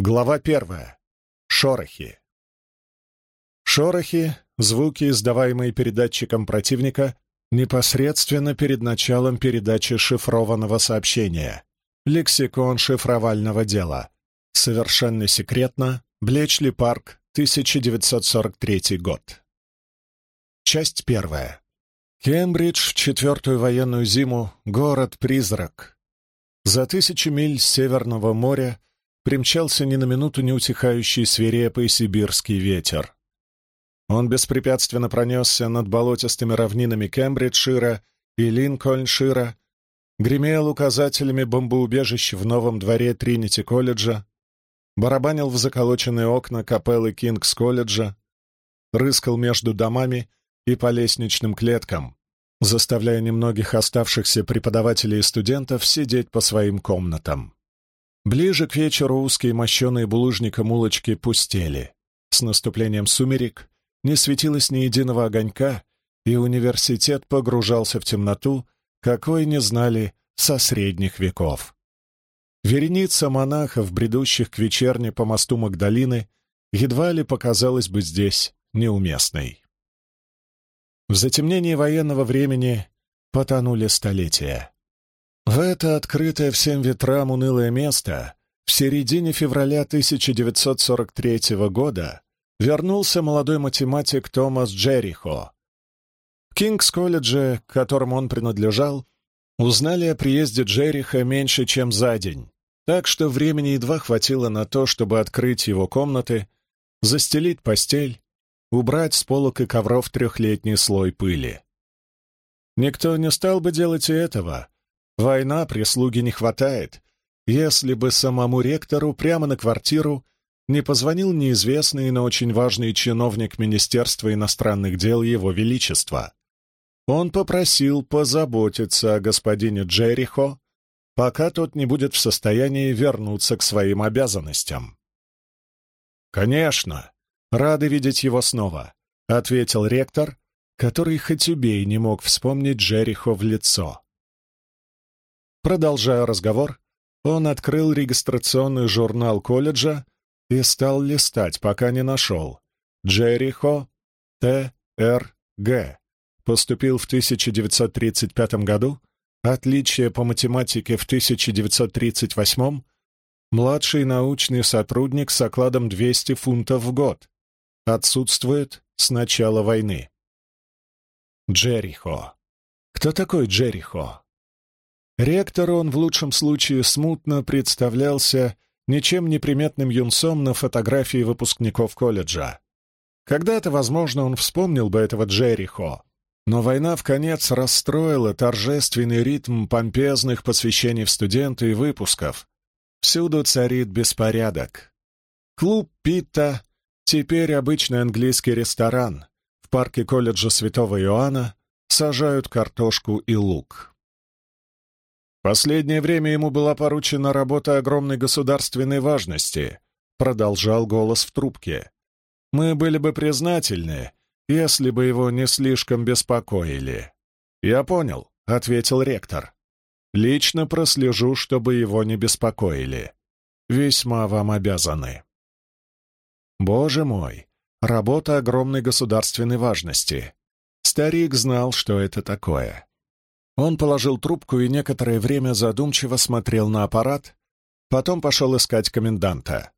Глава первая. Шорохи. Шорохи — звуки, издаваемые передатчиком противника непосредственно перед началом передачи шифрованного сообщения. Лексикон шифровального дела. Совершенно секретно. Блечли парк, 1943 год. Часть первая. Кембридж в четвертую военную зиму — город-призрак. За тысячи миль Северного моря примчался ни на минуту не утихающий свирепый сибирский ветер. Он беспрепятственно пронесся над болотистыми равнинами Кембриджшира и Линкольншира, гремел указателями бомбоубежищ в новом дворе Тринити-колледжа, барабанил в заколоченные окна капеллы Кингс-колледжа, рыскал между домами и по лестничным клеткам, заставляя немногих оставшихся преподавателей и студентов сидеть по своим комнатам. Ближе к вечеру узкие мощеные булыжником улочки пустели. С наступлением сумерек не светилось ни единого огонька, и университет погружался в темноту, какой не знали со средних веков. Вереница монахов, бредущих к вечерне по мосту Магдалины, едва ли показалась бы здесь неуместной. В затемнении военного времени потонули столетия. В это открытое всем ветрам унылое место в середине февраля 1943 года вернулся молодой математик Томас Джерихо. В Кингс-колледже, к которому он принадлежал, узнали о приезде Джериха меньше, чем за день, так что времени едва хватило на то, чтобы открыть его комнаты, застелить постель убрать с полок и ковров трехлетний слой пыли. Никто не стал бы делать и этого. Война, прислуги не хватает. Если бы самому ректору прямо на квартиру не позвонил неизвестный, но очень важный чиновник Министерства иностранных дел Его Величества. Он попросил позаботиться о господине Джерихо, пока тот не будет в состоянии вернуться к своим обязанностям. Конечно, «Рады видеть его снова», — ответил ректор, который хоть убей не мог вспомнить Джерихо в лицо. Продолжая разговор, он открыл регистрационный журнал колледжа и стал листать, пока не нашел. Джерихо Т.Р.Г. Поступил в 1935 году, отличие по математике в 1938 младший научный сотрудник с окладом 200 фунтов в год отсутствует с начала войны. Джерихо. Кто такой Джерихо? Ректору он в лучшем случае смутно представлялся ничем не приметным юнцом на фотографии выпускников колледжа. Когда-то, возможно, он вспомнил бы этого Джерихо, но война в конец расстроила торжественный ритм помпезных посвящений в студенты и выпусков. Всюду царит беспорядок. Клуб Питта Теперь обычный английский ресторан. В парке колледжа Святого Иоанна сажают картошку и лук. Последнее время ему была поручена работа огромной государственной важности, продолжал голос в трубке. Мы были бы признательны, если бы его не слишком беспокоили. Я понял, ответил ректор. Лично прослежу, чтобы его не беспокоили. Весьма вам обязаны. Боже мой, работа огромной государственной важности. Старик знал, что это такое. Он положил трубку и некоторое время задумчиво смотрел на аппарат, потом пошел искать коменданта.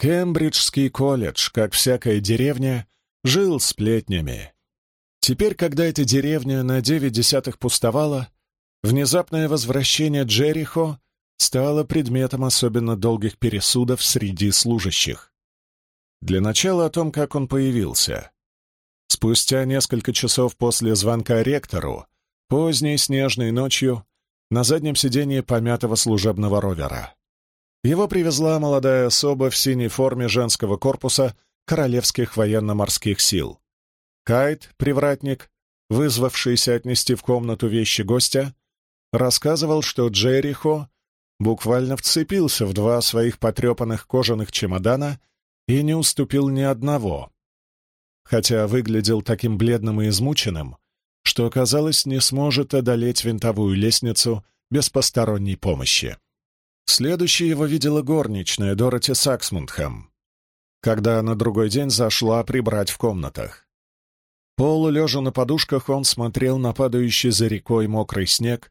Кембриджский колледж, как всякая деревня, жил сплетнями. Теперь, когда эта деревня на девять десятых пустовала, внезапное возвращение Джерихо стало предметом особенно долгих пересудов среди служащих. Для начала о том, как он появился. Спустя несколько часов после звонка ректору, поздней снежной ночью, на заднем сиденье помятого служебного ровера. Его привезла молодая особа в синей форме женского корпуса Королевских военно-морских сил. Кайт, привратник, вызвавшийся отнести в комнату вещи гостя, рассказывал, что Джерихо буквально вцепился в два своих потрепанных кожаных чемодана — и не уступил ни одного, хотя выглядел таким бледным и измученным, что, казалось, не сможет одолеть винтовую лестницу без посторонней помощи. Следующей его видела горничная Дороти Саксмундхэм, когда на другой день зашла прибрать в комнатах. Полулежа на подушках, он смотрел на падающий за рекой мокрый снег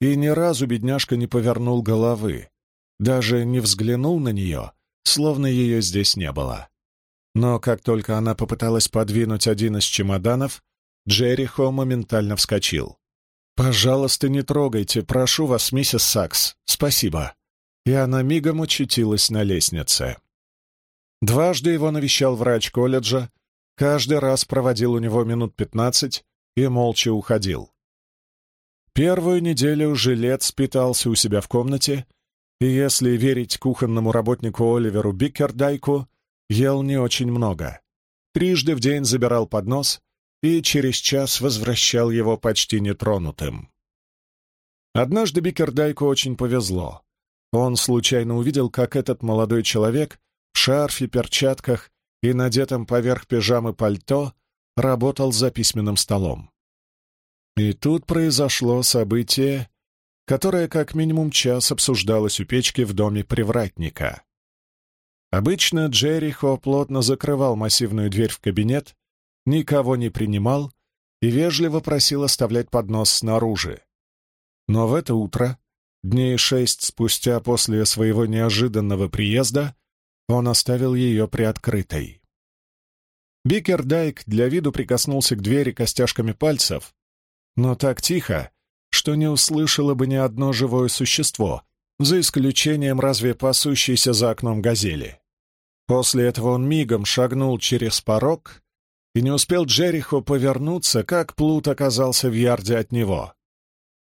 и ни разу бедняжка не повернул головы, даже не взглянул на нее, словно ее здесь не было. Но как только она попыталась подвинуть один из чемоданов, Джерихо моментально вскочил. «Пожалуйста, не трогайте, прошу вас, миссис Сакс, спасибо». И она мигом очутилась на лестнице. Дважды его навещал врач колледжа, каждый раз проводил у него минут пятнадцать и молча уходил. Первую неделю жилец питался у себя в комнате, и, если верить кухонному работнику Оливеру Биккердайку, ел не очень много. Трижды в день забирал поднос и через час возвращал его почти нетронутым. Однажды Биккердайку очень повезло. Он случайно увидел, как этот молодой человек в шарфе, перчатках и надетом поверх пижамы пальто работал за письменным столом. И тут произошло событие, которое как минимум час обсуждалось у печки в доме привратника. Обычно Джерихо плотно закрывал массивную дверь в кабинет, никого не принимал и вежливо просил оставлять поднос снаружи. Но в это утро, дней шесть спустя после своего неожиданного приезда, он оставил ее приоткрытой. Бикердайк для виду прикоснулся к двери костяшками пальцев, но так тихо, что не услышало бы ни одно живое существо, за исключением разве пасущейся за окном газели. После этого он мигом шагнул через порог, и не успел Джерихо повернуться, как Плут оказался в ярде от него.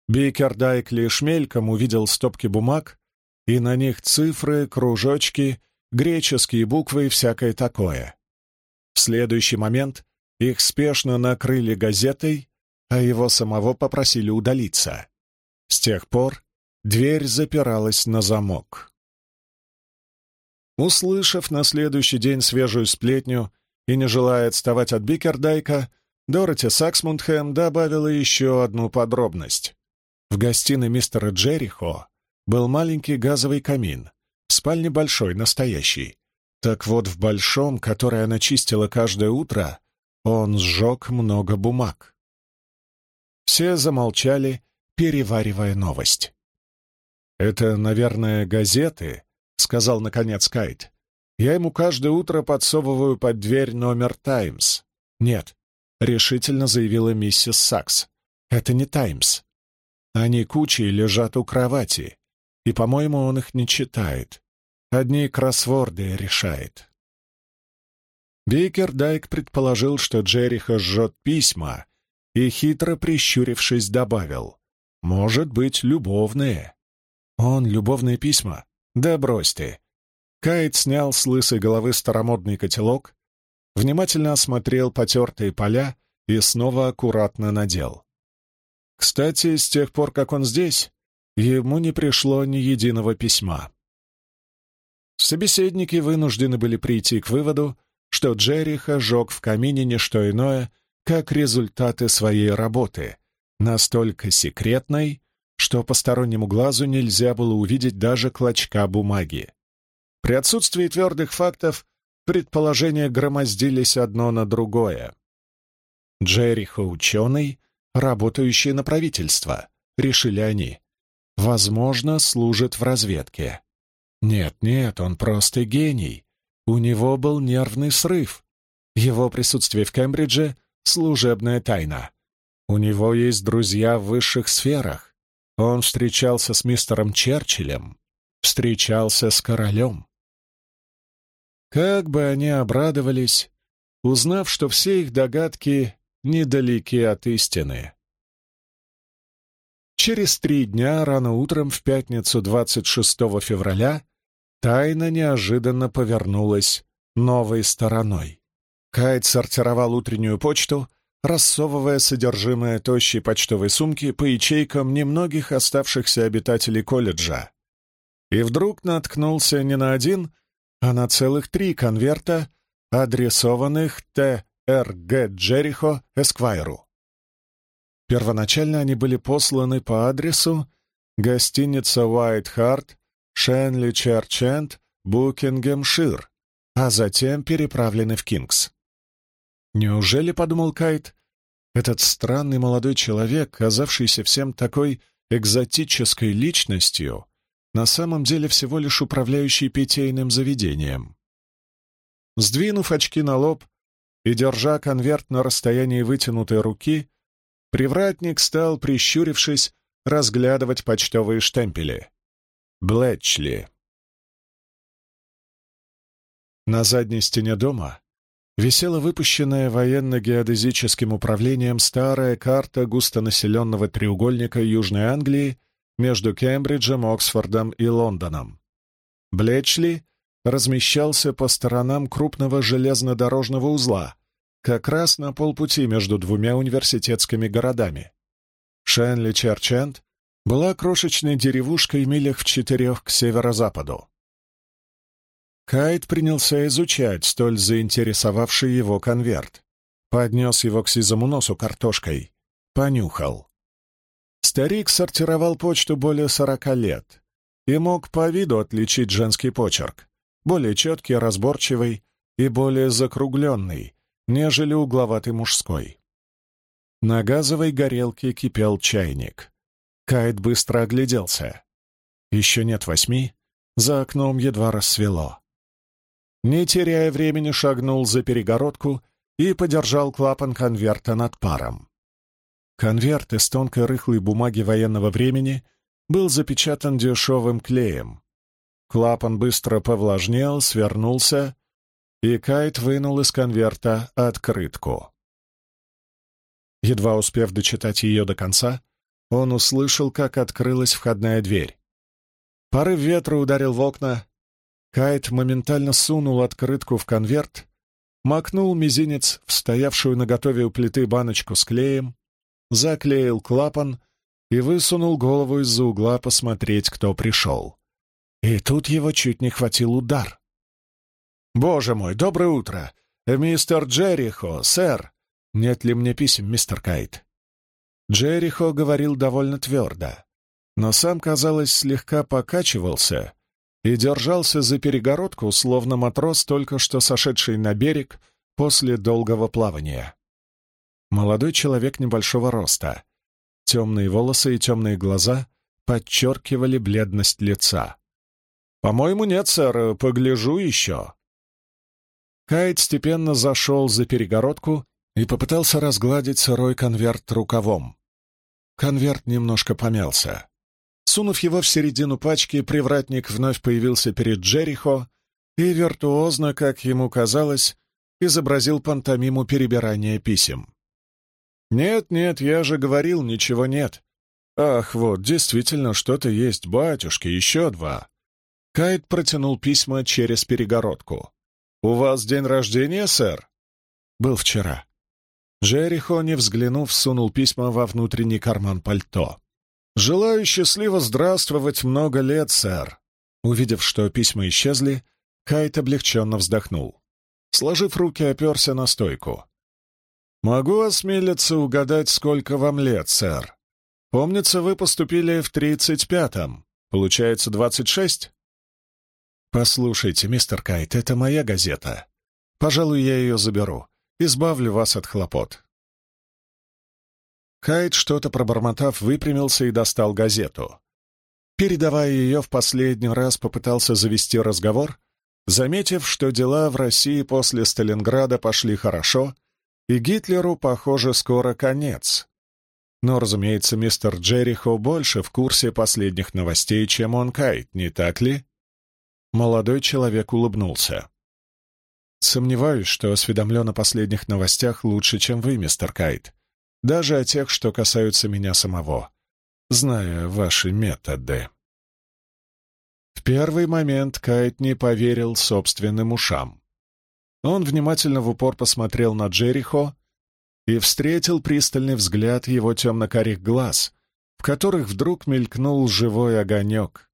Бикердайк лишь мельком увидел стопки бумаг, и на них цифры, кружочки, греческие буквы и всякое такое. В следующий момент их спешно накрыли газетой, а его самого попросили удалиться. С тех пор дверь запиралась на замок. Услышав на следующий день свежую сплетню и не желая отставать от Бикердайка, Дороти Саксмундхэм добавила еще одну подробность. В гостиной мистера Джерихо был маленький газовый камин, в спальне большой, настоящий. Так вот, в большом, который она чистила каждое утро, он сжег много бумаг. Все замолчали, переваривая новость. «Это, наверное, газеты», — сказал наконец Кайт. «Я ему каждое утро подсовываю под дверь номер «Таймс». «Нет», — решительно заявила миссис Сакс. «Это не «Таймс». Они кучей лежат у кровати, и, по-моему, он их не читает. Одни кроссворды решает». Бейкер Дайк предположил, что Джериха жжет письма, и, хитро прищурившись, добавил. «Может быть, любовные». «Он любовные письма?» «Да брось ты». Кайт снял с лысой головы старомодный котелок, внимательно осмотрел потертые поля и снова аккуратно надел. Кстати, с тех пор, как он здесь, ему не пришло ни единого письма. Собеседники вынуждены были прийти к выводу, что Джериха жег в камине не что иное, как результаты своей работы, настолько секретной, что постороннему глазу нельзя было увидеть даже клочка бумаги. При отсутствии твердых фактов предположения громоздились одно на другое. Джерихо ученый, работающий на правительство, решили они. Возможно, служит в разведке. Нет-нет, он просто гений. У него был нервный срыв. Его присутствие в Кембридже служебная тайна. У него есть друзья в высших сферах. Он встречался с мистером Черчиллем, встречался с королем. Как бы они обрадовались, узнав, что все их догадки недалеки от истины. Через три дня, рано утром, в пятницу 26 февраля, тайна неожиданно повернулась новой стороной. Кайт сортировал утреннюю почту, рассовывая содержимое тощей почтовой сумки по ячейкам немногих оставшихся обитателей колледжа. И вдруг наткнулся не на один, а на целых три конверта, адресованных Т. Р. Г. Джерихо Эсквайру. Первоначально они были посланы по адресу гостиница Уайт Харт, Шенли Черчент, Букингемшир, а затем переправлены в Кингс. Неужели, — подумал Кайт, — этот странный молодой человек, казавшийся всем такой экзотической личностью, на самом деле всего лишь управляющий питейным заведением? Сдвинув очки на лоб и держа конверт на расстоянии вытянутой руки, привратник стал, прищурившись, разглядывать почтовые штемпели. Блэчли. На задней стене дома висела выпущенная военно-геодезическим управлением старая карта густонаселенного треугольника Южной Англии между Кембриджем, Оксфордом и Лондоном. Блэчли размещался по сторонам крупного железнодорожного узла, как раз на полпути между двумя университетскими городами. Шенли-Черчент была крошечной деревушкой милях в четырех к северо-западу. Кайт принялся изучать столь заинтересовавший его конверт. Поднес его к сизому носу картошкой. Понюхал. Старик сортировал почту более сорока лет и мог по виду отличить женский почерк, более четкий, разборчивый и более закругленный, нежели угловатый мужской. На газовой горелке кипел чайник. Кайт быстро огляделся. Еще нет восьми, за окном едва рассвело. Не теряя времени, шагнул за перегородку и подержал клапан конверта над паром. Конверт из тонкой рыхлой бумаги военного времени был запечатан дешевым клеем. Клапан быстро повлажнел, свернулся, и Кайт вынул из конверта открытку. Едва успев дочитать ее до конца, он услышал, как открылась входная дверь. Порыв ветра ударил в окна. Кайт моментально сунул открытку в конверт, макнул мизинец в стоявшую на готове у плиты баночку с клеем, заклеил клапан и высунул голову из-за угла посмотреть, кто пришел. И тут его чуть не хватил удар. «Боже мой, доброе утро! Мистер Джерихо, сэр! Нет ли мне писем, мистер Кайт?» Джерихо говорил довольно твердо, но сам, казалось, слегка покачивался и держался за перегородку, словно матрос, только что сошедший на берег после долгого плавания. Молодой человек небольшого роста. Темные волосы и темные глаза подчеркивали бледность лица. «По-моему, нет, сэр, погляжу еще». Кайт степенно зашел за перегородку и попытался разгладить сырой конверт рукавом. Конверт немножко помялся. Сунув его в середину пачки, привратник вновь появился перед Джерихо и виртуозно, как ему казалось, изобразил пантомиму перебирания писем. «Нет, нет, я же говорил, ничего нет. Ах, вот, действительно, что-то есть, батюшки, еще два». Кайт протянул письма через перегородку. «У вас день рождения, сэр?» «Был вчера». Джерихо, не взглянув, сунул письма во внутренний карман пальто. «Желаю счастливо здравствовать много лет, сэр!» Увидев, что письма исчезли, Кайт облегченно вздохнул. Сложив руки, оперся на стойку. «Могу осмелиться угадать, сколько вам лет, сэр. Помнится, вы поступили в тридцать пятом. Получается, двадцать шесть?» «Послушайте, мистер Кайт, это моя газета. Пожалуй, я ее заберу. Избавлю вас от хлопот». Кайт, что-то пробормотав, выпрямился и достал газету. Передавая ее, в последний раз попытался завести разговор, заметив, что дела в России после Сталинграда пошли хорошо, и Гитлеру, похоже, скоро конец. Но, разумеется, мистер Джерихо больше в курсе последних новостей, чем он Кайт, не так ли? Молодой человек улыбнулся. Сомневаюсь, что осведомлен о последних новостях лучше, чем вы, мистер Кайт. Даже о тех, что касаются меня самого, зная ваши методы. В первый момент Кайт не поверил собственным ушам. Он внимательно в упор посмотрел на Джерихо и встретил пристальный взгляд его темно-карих глаз, в которых вдруг мелькнул живой огонек.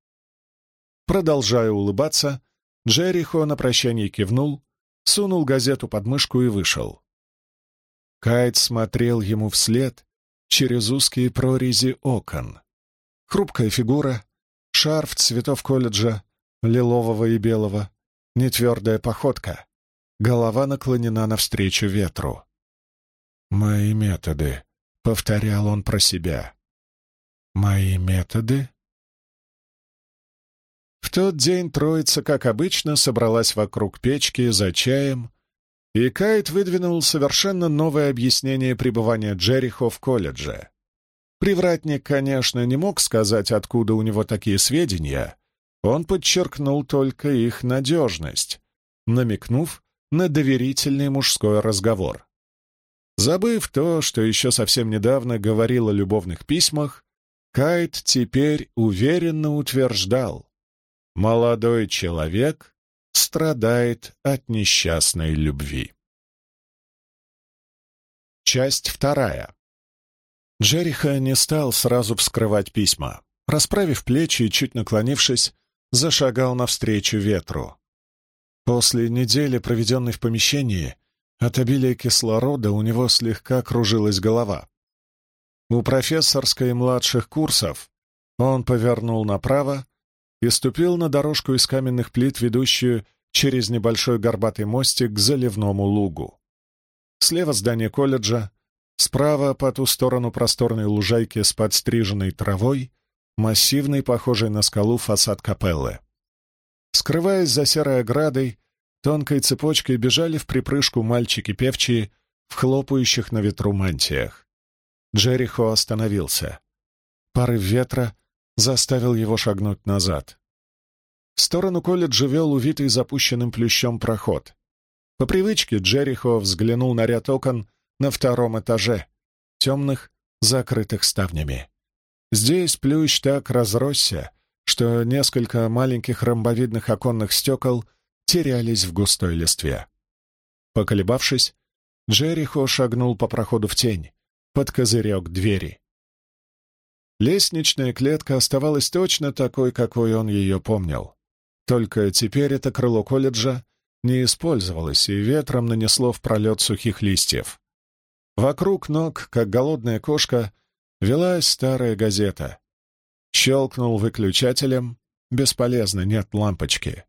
Продолжая улыбаться, Джерихо на прощание кивнул, сунул газету под мышку и вышел. Кайт смотрел ему вслед через узкие прорези окон. Хрупкая фигура, Шарф цветов колледжа, лилового и белого, нетвердая походка. Голова наклонена навстречу ветру. «Мои методы», — повторял он про себя. «Мои методы?» В тот день троица, как обычно, собралась вокруг печки за чаем, и Кайт выдвинул совершенно новое объяснение пребывания Джерихо в колледже. Привратник, конечно, не мог сказать, откуда у него такие сведения, он подчеркнул только их надежность, намекнув на доверительный мужской разговор. Забыв то, что еще совсем недавно говорил о любовных письмах, Кайт теперь уверенно утверждал, молодой человек страдает от несчастной любви. Часть вторая. Джериха не стал сразу вскрывать письма. Расправив плечи и чуть наклонившись, зашагал навстречу ветру. После недели, проведенной в помещении, от обилия кислорода у него слегка кружилась голова. У профессорской младших курсов он повернул направо и ступил на дорожку из каменных плит, ведущую через небольшой горбатый мостик к заливному лугу. Слева здание колледжа, справа по ту сторону просторной лужайки с подстриженной травой, массивный, похожий на скалу фасад капеллы. Скрываясь за серой оградой, тонкой цепочкой бежали в припрыжку мальчики-певчие в хлопающих на ветру мантиях. Джерихо остановился. Порыв ветра заставил его шагнуть назад. В сторону колледжа вел увитый запущенным плющом проход. По привычке Джерихо взглянул на ряд окон на втором этаже, темных, закрытых ставнями. Здесь плющ так разросся, что несколько маленьких ромбовидных оконных стекол терялись в густой листве. Поколебавшись, Джерихо шагнул по проходу в тень, под козырек двери. Лестничная клетка оставалась точно такой, какой он ее помнил. Только теперь это крыло колледжа не использовалось, и ветром нанесло в пролет сухих листьев. Вокруг ног, как голодная кошка, велась старая газета. Щелкнул выключателем. Бесполезно, нет лампочки.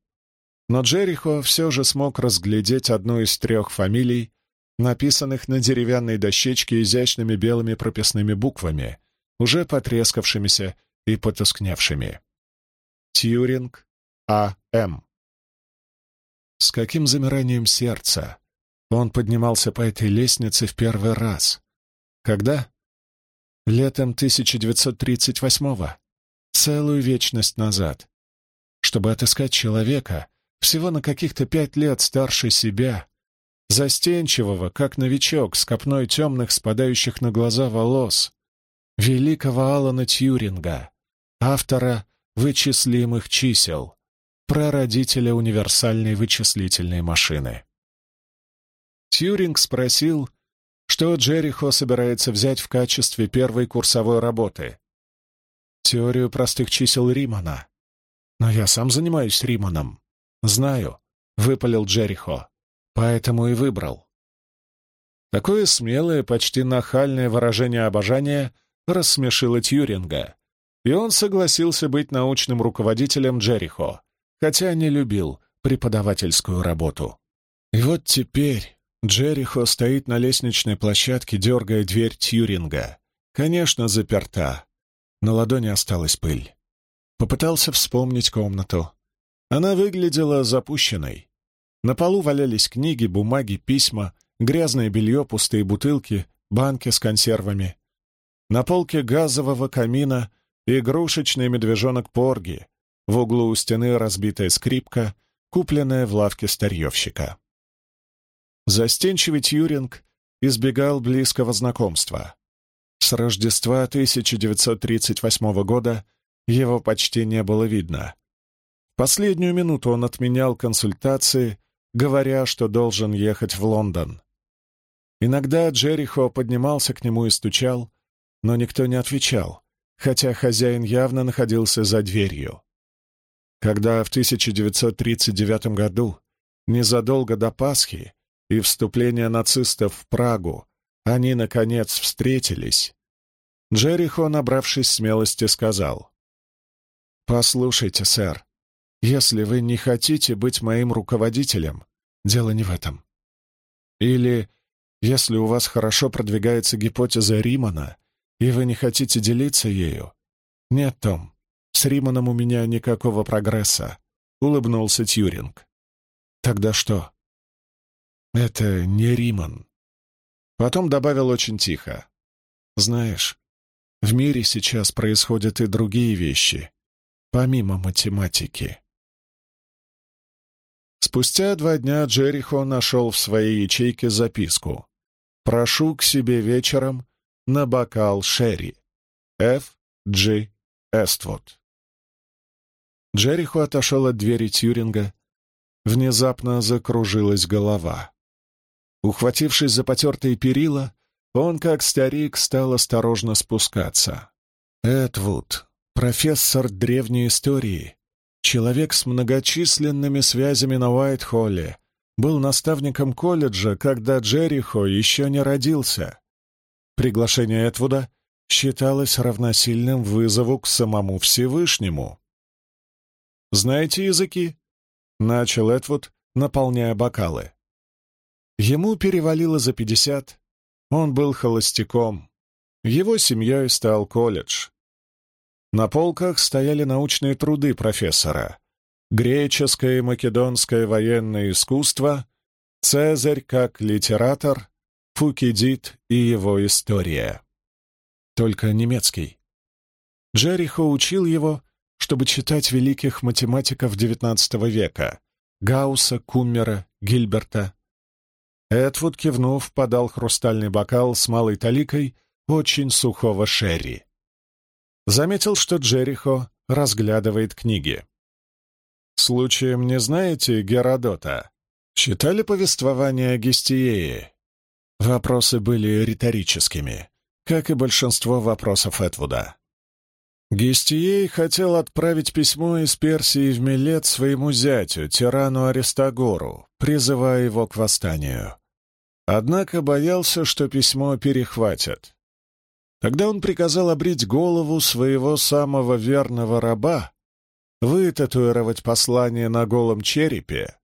Но Джерихо все же смог разглядеть одну из трех фамилий, написанных на деревянной дощечке изящными белыми прописными буквами, уже потрескавшимися и потускневшими. Тьюринг А.М. С каким замиранием сердца он поднимался по этой лестнице в первый раз? Когда? Летом 1938-го, целую вечность назад. Чтобы отыскать человека, всего на каких-то пять лет старше себя, застенчивого, как новичок, с копной темных, спадающих на глаза волос, великого Алана Тьюринга, автора вычислимых чисел, прародителя универсальной вычислительной машины. Тьюринг спросил, что Джерихо собирается взять в качестве первой курсовой работы. Теорию простых чисел Римана. Но я сам занимаюсь Риманом. Знаю, — выпалил Джерихо, — поэтому и выбрал. Такое смелое, почти нахальное выражение обожания — рассмешило Тьюринга, и он согласился быть научным руководителем Джерихо, хотя не любил преподавательскую работу. И вот теперь Джерихо стоит на лестничной площадке, дергая дверь Тьюринга. Конечно, заперта. На ладони осталась пыль. Попытался вспомнить комнату. Она выглядела запущенной. На полу валялись книги, бумаги, письма, грязное белье, пустые бутылки, банки с консервами. На полке газового камина игрушечный медвежонок Порги, в углу у стены разбитая скрипка, купленная в лавке старьевщика. Застенчивый Тьюринг избегал близкого знакомства. С Рождества 1938 года его почти не было видно. Последнюю минуту он отменял консультации, говоря, что должен ехать в Лондон. Иногда Джерихо поднимался к нему и стучал, но никто не отвечал, хотя хозяин явно находился за дверью. Когда в 1939 году, незадолго до Пасхи и вступления нацистов в Прагу, они, наконец, встретились, Джерихо, набравшись смелости, сказал, «Послушайте, сэр, если вы не хотите быть моим руководителем, дело не в этом. Или, если у вас хорошо продвигается гипотеза Римана, и вы не хотите делиться ею, нет, Том, с Риманом у меня никакого прогресса», — улыбнулся Тьюринг. «Тогда что?» «Это не Риман». Потом добавил очень тихо. «Знаешь, в мире сейчас происходят и другие вещи, помимо математики. Спустя два дня Джерихо нашел в своей ячейке записку. «Прошу к себе вечером на бокал Шерри. Ф. Джи. Эствуд». Джерихо отошел от двери Тьюринга. Внезапно закружилась голова. Ухватившись за потертые перила, он, как старик, стал осторожно спускаться. Эдвуд, профессор древней истории, человек с многочисленными связями на Уайт-Холле, был наставником колледжа, когда Джерихо еще не родился. Приглашение Эдвуда считалось равносильным вызову к самому Всевышнему. «Знаете языки?» — начал Эдвуд, наполняя бокалы. Ему перевалило за пятьдесят, он был холостяком. Его семьей стал колледж. На полках стояли научные труды профессора. Греческое и македонское военное искусство, Цезарь как литератор, Фукидид и его история. Только немецкий. Джерихо учил его, чтобы читать великих математиков XIX века — Гаусса, Куммера, Гильберта. Эдвуд, кивнув, подал хрустальный бокал с малой таликой очень сухого шерри. Заметил, что Джерихо разглядывает книги. «Случаем не знаете Геродота? Читали повествование о Гестиее?» Вопросы были риторическими, как и большинство вопросов Эдвуда. Гестией хотел отправить письмо из Персии в Милет своему зятю, тирану Аристагору, призывая его к восстанию. Однако боялся, что письмо перехватят. Тогда он приказал обрить голову своего самого верного раба, вытатуировать послание на голом черепе,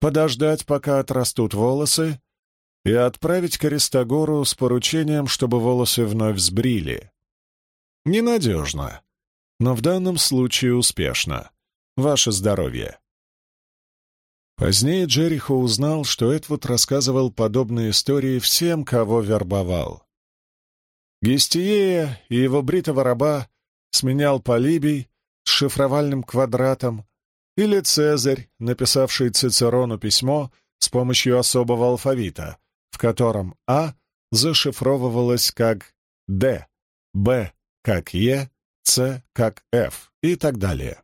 подождать, пока отрастут волосы, и отправить к Аристагору с поручением, чтобы волосы вновь сбрили. Ненадежно, но в данном случае успешно. Ваше здоровье. Позднее Джерихо узнал, что Эдвуд рассказывал подобные истории всем, кого вербовал. Гестиея и его бритого раба сменял Полибий с шифровальным квадратом или Цезарь, написавший Цицерону письмо с помощью особого алфавита, в котором А зашифровывалось как Д, Б как Е, С как Ф и так далее.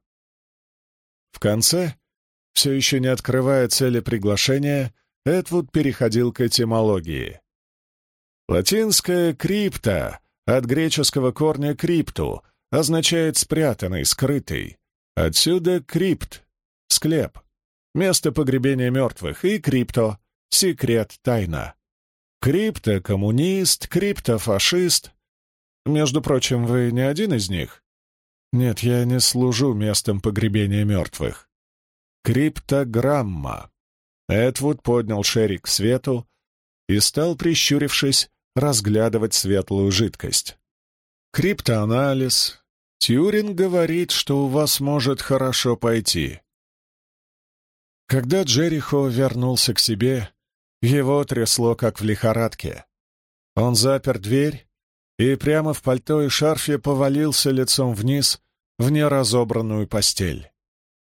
В конце, все еще не открывая цели приглашения, Эдвуд переходил к этимологии. Латинское «крипта» от греческого корня «крипту» означает «спрятанный», «скрытый». Отсюда «крипт» — склеп, место погребения мертвых, и «крипто» — секрет, тайна. Крипто-коммунист, крипто-фашист. Между прочим, вы не один из них? Нет, я не служу местом погребения мертвых. Криптограмма. Эдвуд поднял Шерри к свету и стал, прищурившись, разглядывать светлую жидкость. Криптоанализ. Тьюринг говорит, что у вас может хорошо пойти. Когда Джерихо вернулся к себе, его трясло, как в лихорадке. Он запер дверь и прямо в пальто и шарфе повалился лицом вниз в неразобранную постель.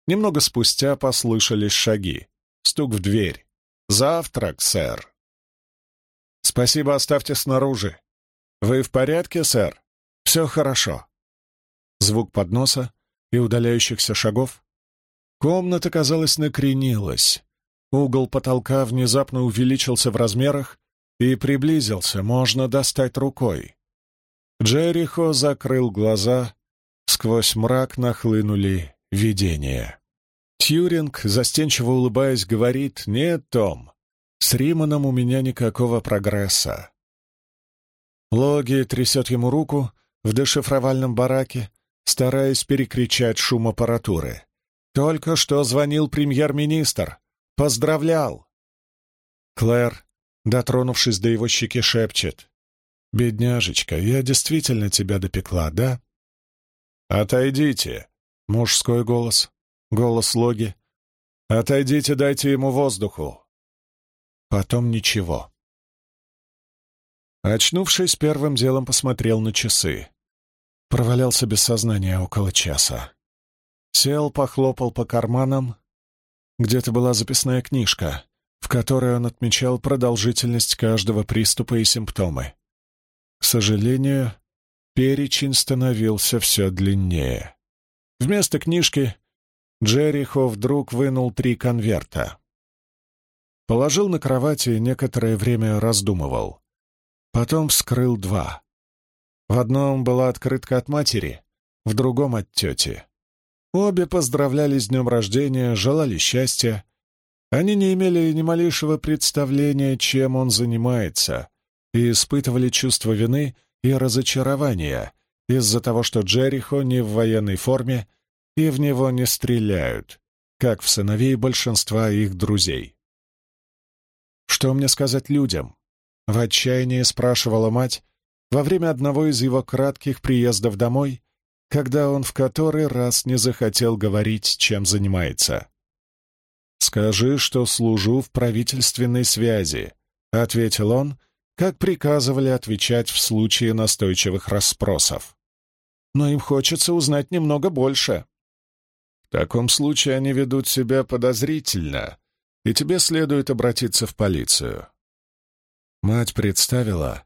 Немного спустя послышались шаги. Стук в дверь. «Завтрак, сэр!» «Спасибо, оставьте снаружи». «Вы в порядке, сэр?» «Все хорошо». Звук подноса и удаляющихся шагов. Комната, казалось, накренилась. Угол потолка внезапно увеличился в размерах и приблизился, можно достать рукой. Джерихо закрыл глаза, сквозь мрак нахлынули видения. Тьюринг, застенчиво улыбаясь, говорит «Нет, Том, с Риманом у меня никакого прогресса. Логи трясет ему руку в дешифровальном бараке, стараясь перекричать шум аппаратуры. «Только что звонил премьер-министр. Поздравлял!» Клэр, дотронувшись до его щеки, шепчет. «Бедняжечка, я действительно тебя допекла, да?» «Отойдите!» — мужской голос, голос Логи. «Отойдите, дайте ему воздуху!» Потом ничего. Очнувшись, первым делом посмотрел на часы. Провалялся без сознания около часа. Сел, похлопал по карманам. Где-то была записная книжка, в которой он отмечал продолжительность каждого приступа и симптомы. К сожалению, перечень становился все длиннее. Вместо книжки Джерихо вдруг вынул три конверта. Положил на кровати и некоторое время раздумывал. Потом вскрыл два. В одном была открытка от матери, в другом — от тети. Обе поздравляли с днем рождения, желали счастья. Они не имели ни малейшего представления, чем он занимается, и испытывали чувство вины и разочарования из-за того, что Джерихо не в военной форме и в него не стреляют, как в сыновей большинства их друзей. «Что мне сказать людям?» — в отчаянии спрашивала мать во время одного из его кратких приездов домой, когда он в который раз не захотел говорить, чем занимается. «Скажи, что служу в правительственной связи», — ответил он, — как приказывали отвечать в случае настойчивых расспросов. Но им хочется узнать немного больше. В таком случае они ведут себя подозрительно, и тебе следует обратиться в полицию. Мать представила,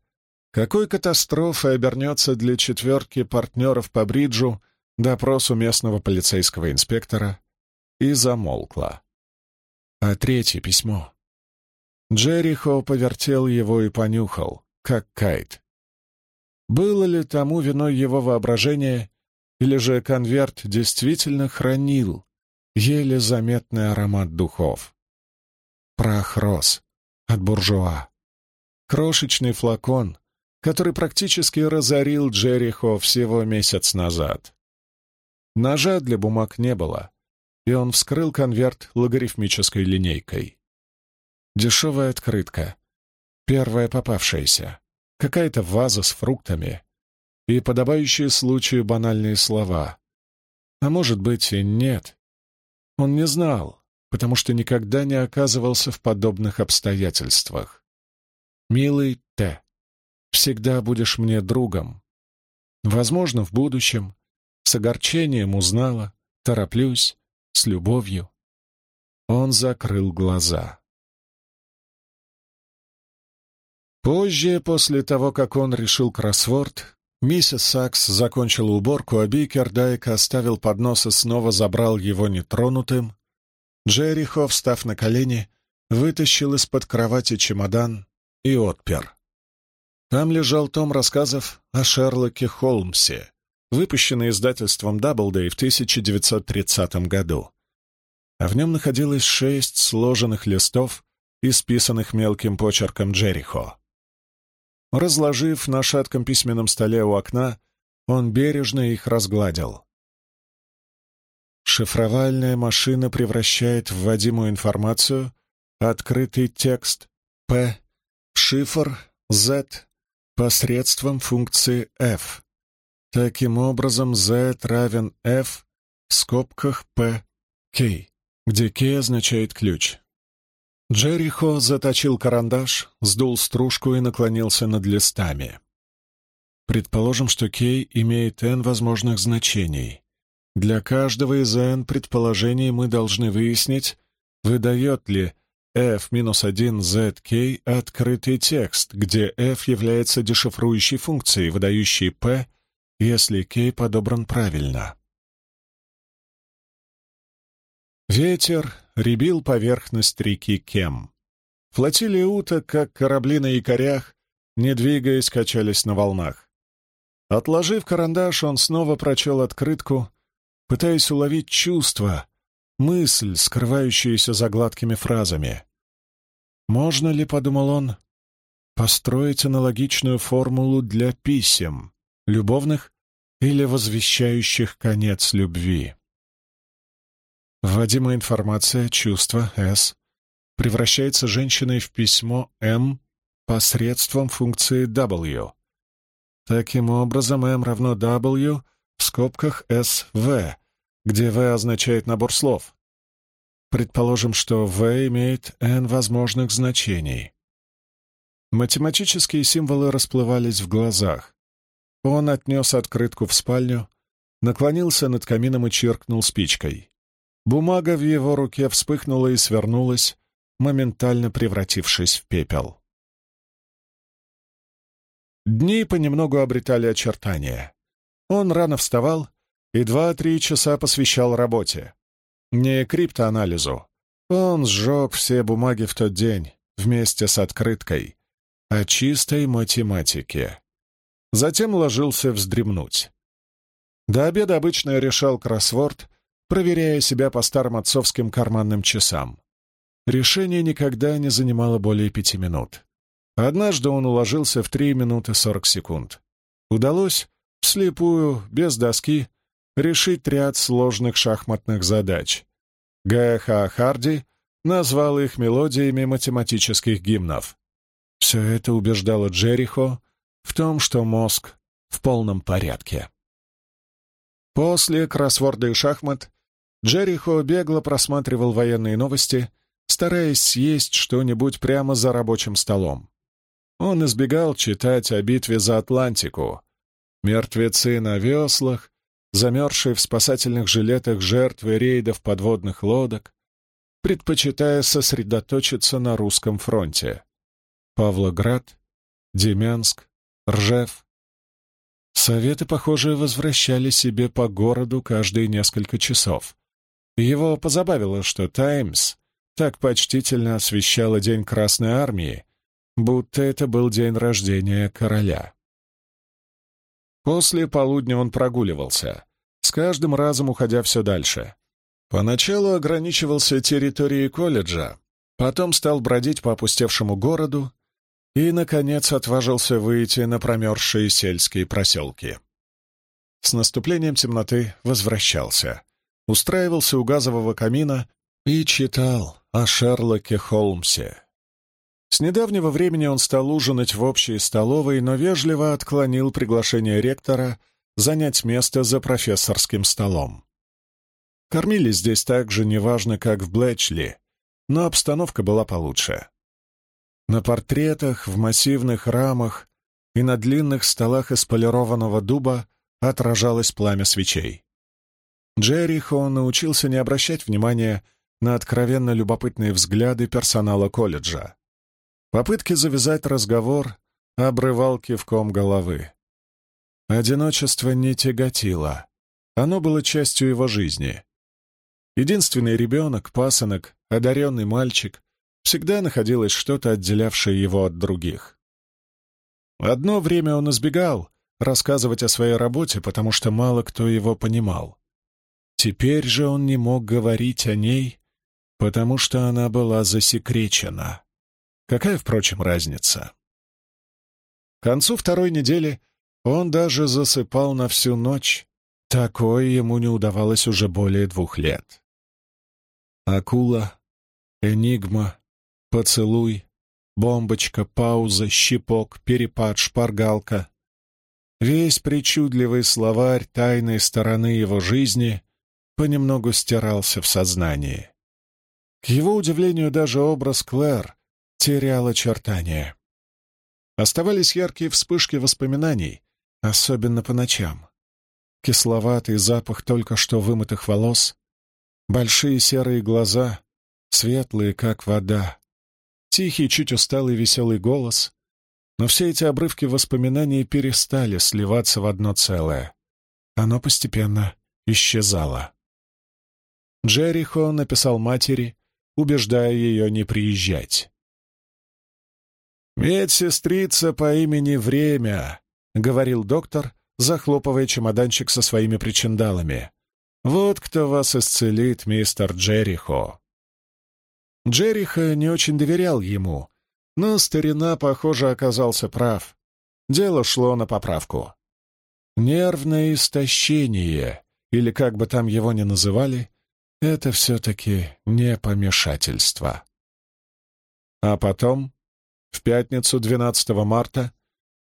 какой катастрофой обернется для четверки партнеров по бриджу допрос у местного полицейского инспектора, и замолкла. А третье письмо Джерихо повертел его и понюхал, как кайт. Было ли тому виной его воображение, или же конверт действительно хранил еле заметный аромат духов? Прах роз от буржуа. Крошечный флакон, который практически разорил Джерихо всего месяц назад. Ножа для бумаг не было, и он вскрыл конверт логарифмической линейкой. Дешевая открытка. Первая попавшаяся. Какая-то ваза с фруктами. И подобающие случаю банальные слова. А может быть и нет. Он не знал, потому что никогда не оказывался в подобных обстоятельствах. «Милый Т, всегда будешь мне другом. Возможно, в будущем. С огорчением узнала, тороплюсь, с любовью». Он закрыл глаза. Позже, после того, как он решил кроссворд, миссис Сакс закончила уборку, а Бикер Дайк оставил поднос и снова забрал его нетронутым. Джерихо, встав на колени, вытащил из-под кровати чемодан и отпер. Там лежал том рассказов о Шерлоке Холмсе, выпущенный издательством Даблдей в 1930 году. А в нем находилось шесть сложенных листов, исписанных мелким почерком Джерихо. Разложив на шатком письменном столе у окна, он бережно их разгладил. Шифровальная машина превращает вводимую информацию, открытый текст P, в шифр Z посредством функции F. Таким образом, Z равен F в скобках P, K, где K означает ключ. Джерихо заточил карандаш, сдул стружку и наклонился над листами. Предположим, что Кей имеет n возможных значений. Для каждого из n предположений мы должны выяснить, выдает ли f-1zk открытый текст, где f является дешифрующей функцией, выдающей p, если k подобран правильно. Ветер ребил поверхность реки Кем. Флотилии уток, как корабли на якорях, не двигаясь, качались на волнах. Отложив карандаш, он снова прочел открытку, пытаясь уловить чувство, мысль, скрывающуюся за гладкими фразами. «Можно ли, — подумал он, — построить аналогичную формулу для писем, любовных или возвещающих конец любви. Вводимая информация, чувство, S, превращается женщиной в письмо M посредством функции W. Таким образом, M равно W в скобках SV, где V означает набор слов. Предположим, что V имеет n возможных значений. Математические символы расплывались в глазах. Он отнес открытку в спальню, наклонился над камином и чиркнул спичкой. Бумага в его руке вспыхнула и свернулась, моментально превратившись в пепел. Дни понемногу обретали очертания. Он рано вставал и два-три часа посвящал работе. Не криптоанализу. Он сжег все бумаги в тот день вместе с открыткой о чистой математике. Затем ложился вздремнуть. До обеда обычно решал кроссворд, проверяя себя по старым отцовским карманным часам. Решение никогда не занимало более пяти минут. Однажды он уложился в три минуты сорок секунд. Удалось, вслепую, без доски, решить ряд сложных шахматных задач. Г.Х. Харди назвал их мелодиями математических гимнов. Все это убеждало Джерихо в том, что мозг в полном порядке. После кроссворда и шахмат Джерихо бегло просматривал военные новости, стараясь съесть что-нибудь прямо за рабочим столом. Он избегал читать о битве за Атлантику. Мертвецы на веслах, замерзшие в спасательных жилетах жертвы рейдов подводных лодок, предпочитая сосредоточиться на русском фронте. Павлоград, Демянск, Ржев. Советы, похоже, возвращали себе по городу каждые несколько часов. Его позабавило, что «Таймс» так почтительно освещала День Красной Армии, будто это был день рождения короля. После полудня он прогуливался, с каждым разом уходя все дальше. Поначалу ограничивался территорией колледжа, потом стал бродить по опустевшему городу и, наконец, отважился выйти на промерзшие сельские проселки. С наступлением темноты возвращался, устраивался у газового камина и читал о Шерлоке Холмсе. С недавнего времени он стал ужинать в общей столовой, но вежливо отклонил приглашение ректора занять место за профессорским столом. Кормили здесь так же неважно, как в Блэчли, но обстановка была получше. На портретах, в массивных рамах и на длинных столах из полированного дуба отражалось пламя свечей. Джерихо научился не обращать внимания на откровенно любопытные взгляды персонала колледжа. Попытки завязать разговор обрывал кивком головы. Одиночество не тяготило. Оно было частью его жизни. Единственный ребенок, пасынок, одаренный мальчик, всегда находилось что-то, отделявшее его от других. Одно время он избегал рассказывать о своей работе, потому что мало кто его понимал. Теперь же он не мог говорить о ней, потому что она была засекречена. Какая, впрочем, разница? К концу второй недели он даже засыпал на всю ночь. Такое ему не удавалось уже более двух лет. Акула, Энигма, Поцелуй, бомбочка, пауза, щипок, перепад, шпаргалка. Весь причудливый словарь тайной стороны его жизни понемногу стирался в сознании. К его удивлению, даже образ Клэр терял очертания. Оставались яркие вспышки воспоминаний, особенно по ночам. Кисловатый запах только что вымытых волос, большие серые глаза, светлые, как вода, Тихий, чуть усталый, веселый голос. Но все эти обрывки воспоминаний перестали сливаться в одно целое. Оно постепенно исчезало. Джерихо написал матери, убеждая ее не приезжать. «Медсестрица по имени Время», — говорил доктор, захлопывая чемоданчик со своими причиндалами. «Вот кто вас исцелит, мистер Джерихо». Джериха не очень доверял ему, но старина, похоже, оказался прав. Дело шло на поправку. Нервное истощение, или как бы там его ни называли, это все-таки не помешательство. А потом, в пятницу 12 марта,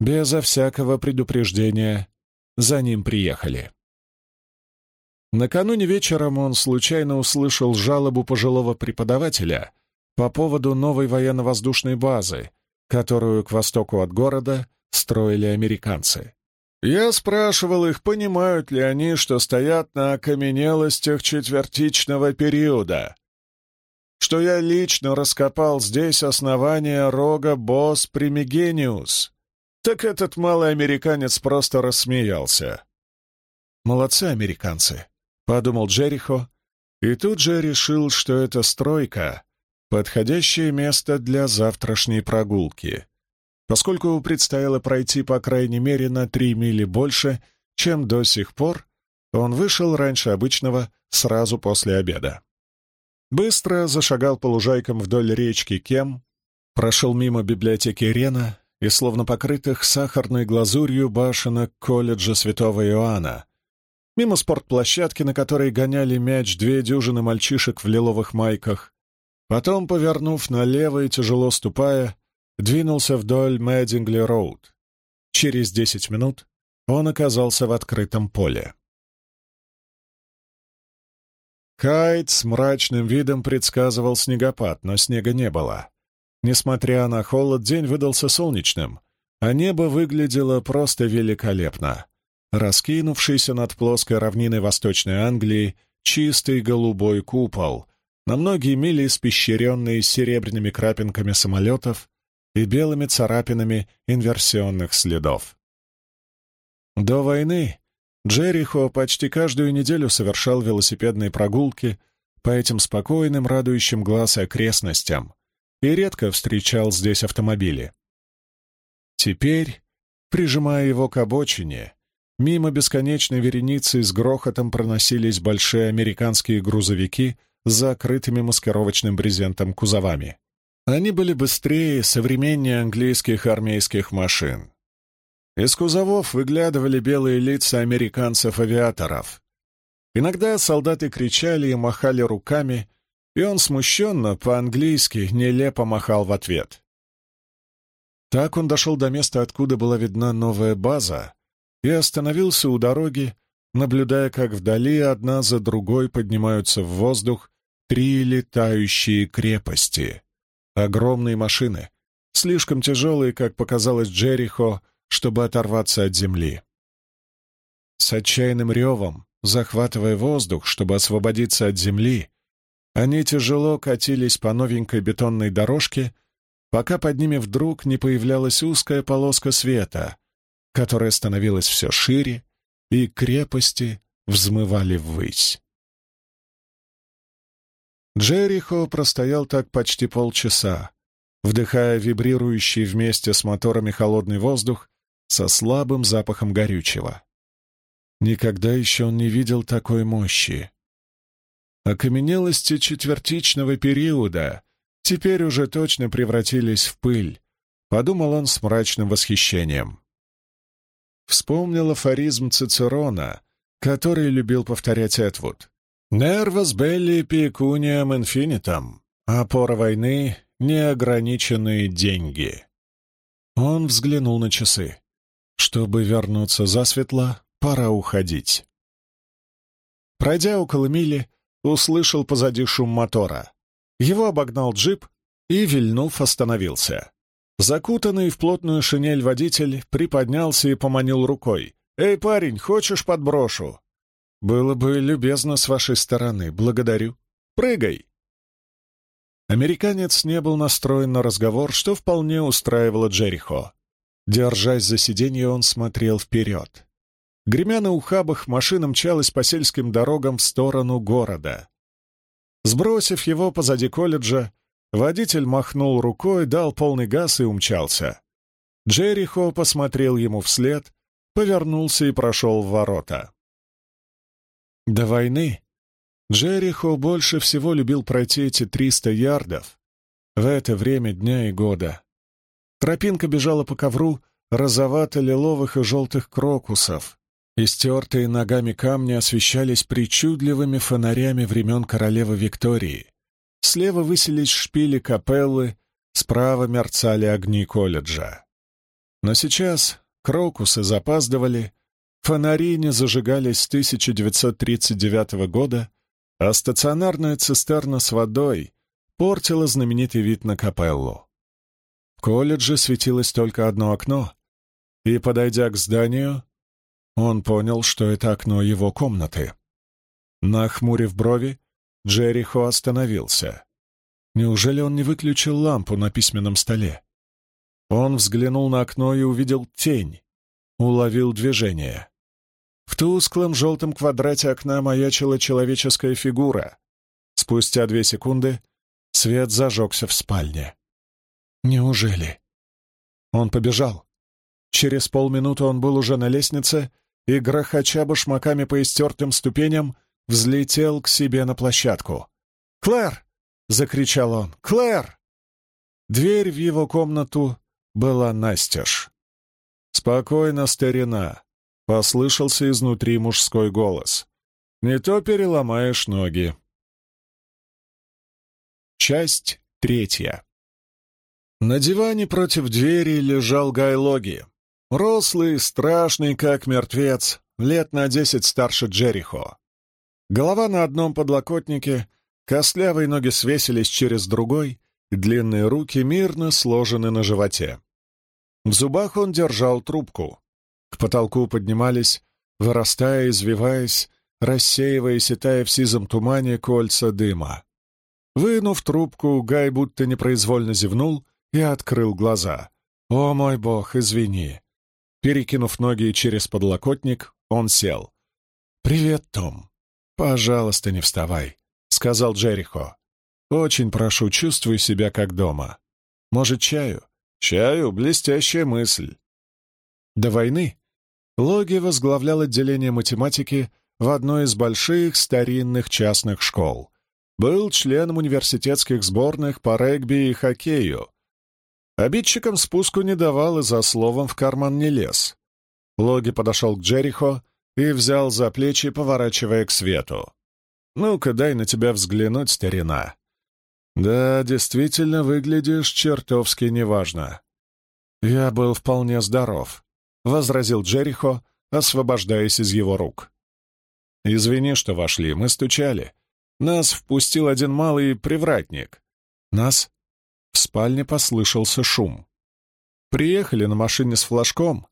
безо всякого предупреждения, за ним приехали. Накануне вечером он случайно услышал жалобу пожилого преподавателя по поводу новой военно-воздушной базы, которую к востоку от города строили американцы. Я спрашивал их, понимают ли они, что стоят на окаменелостях четвертичного периода, что я лично раскопал здесь основание рога Босс Примигениус. Так этот малый американец просто рассмеялся. «Молодцы американцы», — подумал Джерихо, и тут же решил, что эта стройка — подходящее место для завтрашней прогулки поскольку предстояло пройти по крайней мере на три мили больше, чем до сих пор, он вышел раньше обычного сразу после обеда. Быстро зашагал по лужайкам вдоль речки Кем, прошел мимо библиотеки Рена и словно покрытых сахарной глазурью башенок колледжа Святого Иоанна, мимо спортплощадки, на которой гоняли мяч две дюжины мальчишек в лиловых майках, потом, повернув налево и тяжело ступая, двинулся вдоль Мэддингли-Роуд. Через десять минут он оказался в открытом поле. Кайт с мрачным видом предсказывал снегопад, но снега не было. Несмотря на холод, день выдался солнечным, а небо выглядело просто великолепно. Раскинувшийся над плоской равниной Восточной Англии чистый голубой купол, на многие мили испещренный серебряными крапинками самолетов, и белыми царапинами инверсионных следов. До войны Джерихо почти каждую неделю совершал велосипедные прогулки по этим спокойным, радующим глаз окрестностям и редко встречал здесь автомобили. Теперь, прижимая его к обочине, мимо бесконечной вереницы с грохотом проносились большие американские грузовики с закрытыми маскировочным брезентом кузовами. Они были быстрее, современнее английских армейских машин. Из кузовов выглядывали белые лица американцев-авиаторов. Иногда солдаты кричали и махали руками, и он смущенно, по-английски, нелепо махал в ответ. Так он дошел до места, откуда была видна новая база, и остановился у дороги, наблюдая, как вдали одна за другой поднимаются в воздух три летающие крепости. Огромные машины, слишком тяжелые, как показалось Джерихо, чтобы оторваться от земли. С отчаянным ревом, захватывая воздух, чтобы освободиться от земли, они тяжело катились по новенькой бетонной дорожке, пока под ними вдруг не появлялась узкая полоска света, которая становилась все шире, и крепости взмывали ввысь. Джерихо простоял так почти полчаса, вдыхая вибрирующий вместе с моторами холодный воздух со слабым запахом горючего. Никогда еще он не видел такой мощи. Окаменелости четвертичного периода теперь уже точно превратились в пыль, подумал он с мрачным восхищением. Вспомнил афоризм Цицерона, который любил повторять Этвуд. Нервос белли пекуниам инфинитам. Опора войны — неограниченные деньги. Он взглянул на часы. Чтобы вернуться засветло, пора уходить. Пройдя около мили, услышал позади шум мотора. Его обогнал джип и, вильнув, остановился. Закутанный в плотную шинель водитель приподнялся и поманил рукой. «Эй, парень, хочешь подброшу?» «Было бы любезно с вашей стороны. Благодарю. Прыгай!» Американец не был настроен на разговор, что вполне устраивало Джерихо. Держась за сиденье, он смотрел вперед. Гремя на ухабах, машина мчалась по сельским дорогам в сторону города. Сбросив его позади колледжа, водитель махнул рукой, дал полный газ и умчался. Джерихо посмотрел ему вслед, повернулся и прошел в ворота. До войны Джерихо больше всего любил пройти эти триста ярдов в это время дня и года. Тропинка бежала по ковру розовато-лиловых и желтых крокусов, Истертые ногами камни освещались причудливыми фонарями времен королевы Виктории. Слева высились шпили капеллы, справа мерцали огни колледжа. Но сейчас крокусы запаздывали, фонари не зажигались с 1939 года, а стационарная цистерна с водой портила знаменитый вид на капеллу. В колледже светилось только одно окно, и, подойдя к зданию, он понял, что это окно его комнаты. Нахмурив брови, Джерихо остановился. Неужели он не выключил лампу на письменном столе? Он взглянул на окно и увидел тень, уловил движение. В тусклом желтом квадрате окна маячила человеческая фигура. Спустя две секунды свет зажегся в спальне. Неужели? Он побежал. Через полминуты он был уже на лестнице и, грохоча башмаками по истертым ступеням, взлетел к себе на площадку. «Клэр!» — закричал он. «Клэр!» Дверь в его комнату была настежь. «Спокойно, старина!» — послышался изнутри мужской голос. «Не то переломаешь ноги». Часть третья. На диване против двери лежал Гай Логи. Рослый, страшный, как мертвец, лет на десять старше Джерихо. Голова на одном подлокотнике, костлявые ноги свесились через другой, длинные руки мирно сложены на животе. В зубах он держал трубку. К потолку поднимались, вырастая, извиваясь, рассеиваясь и тая в сизом тумане кольца дыма. Вынув трубку, Гай будто непроизвольно зевнул и открыл глаза. «О мой бог, извини!» Перекинув ноги через подлокотник, он сел. «Привет, Том. Пожалуйста, не вставай», — сказал Джерихо. «Очень прошу, чувствуй себя как дома. Может, чаю?» «Чаю — блестящая мысль». До войны Логи возглавлял отделение математики в одной из больших старинных частных школ. Был членом университетских сборных по регби и хоккею, Обидчикам спуску не давал и за словом в карман не лез. Логи подошел к Джерихо и взял за плечи, поворачивая к свету. «Ну-ка, дай на тебя взглянуть, старина». «Да, действительно, выглядишь чертовски неважно». «Я был вполне здоров», — возразил Джерихо, освобождаясь из его рук. «Извини, что вошли, мы стучали. Нас впустил один малый привратник». «Нас?» В спальне послышался шум. «Приехали на машине с флажком.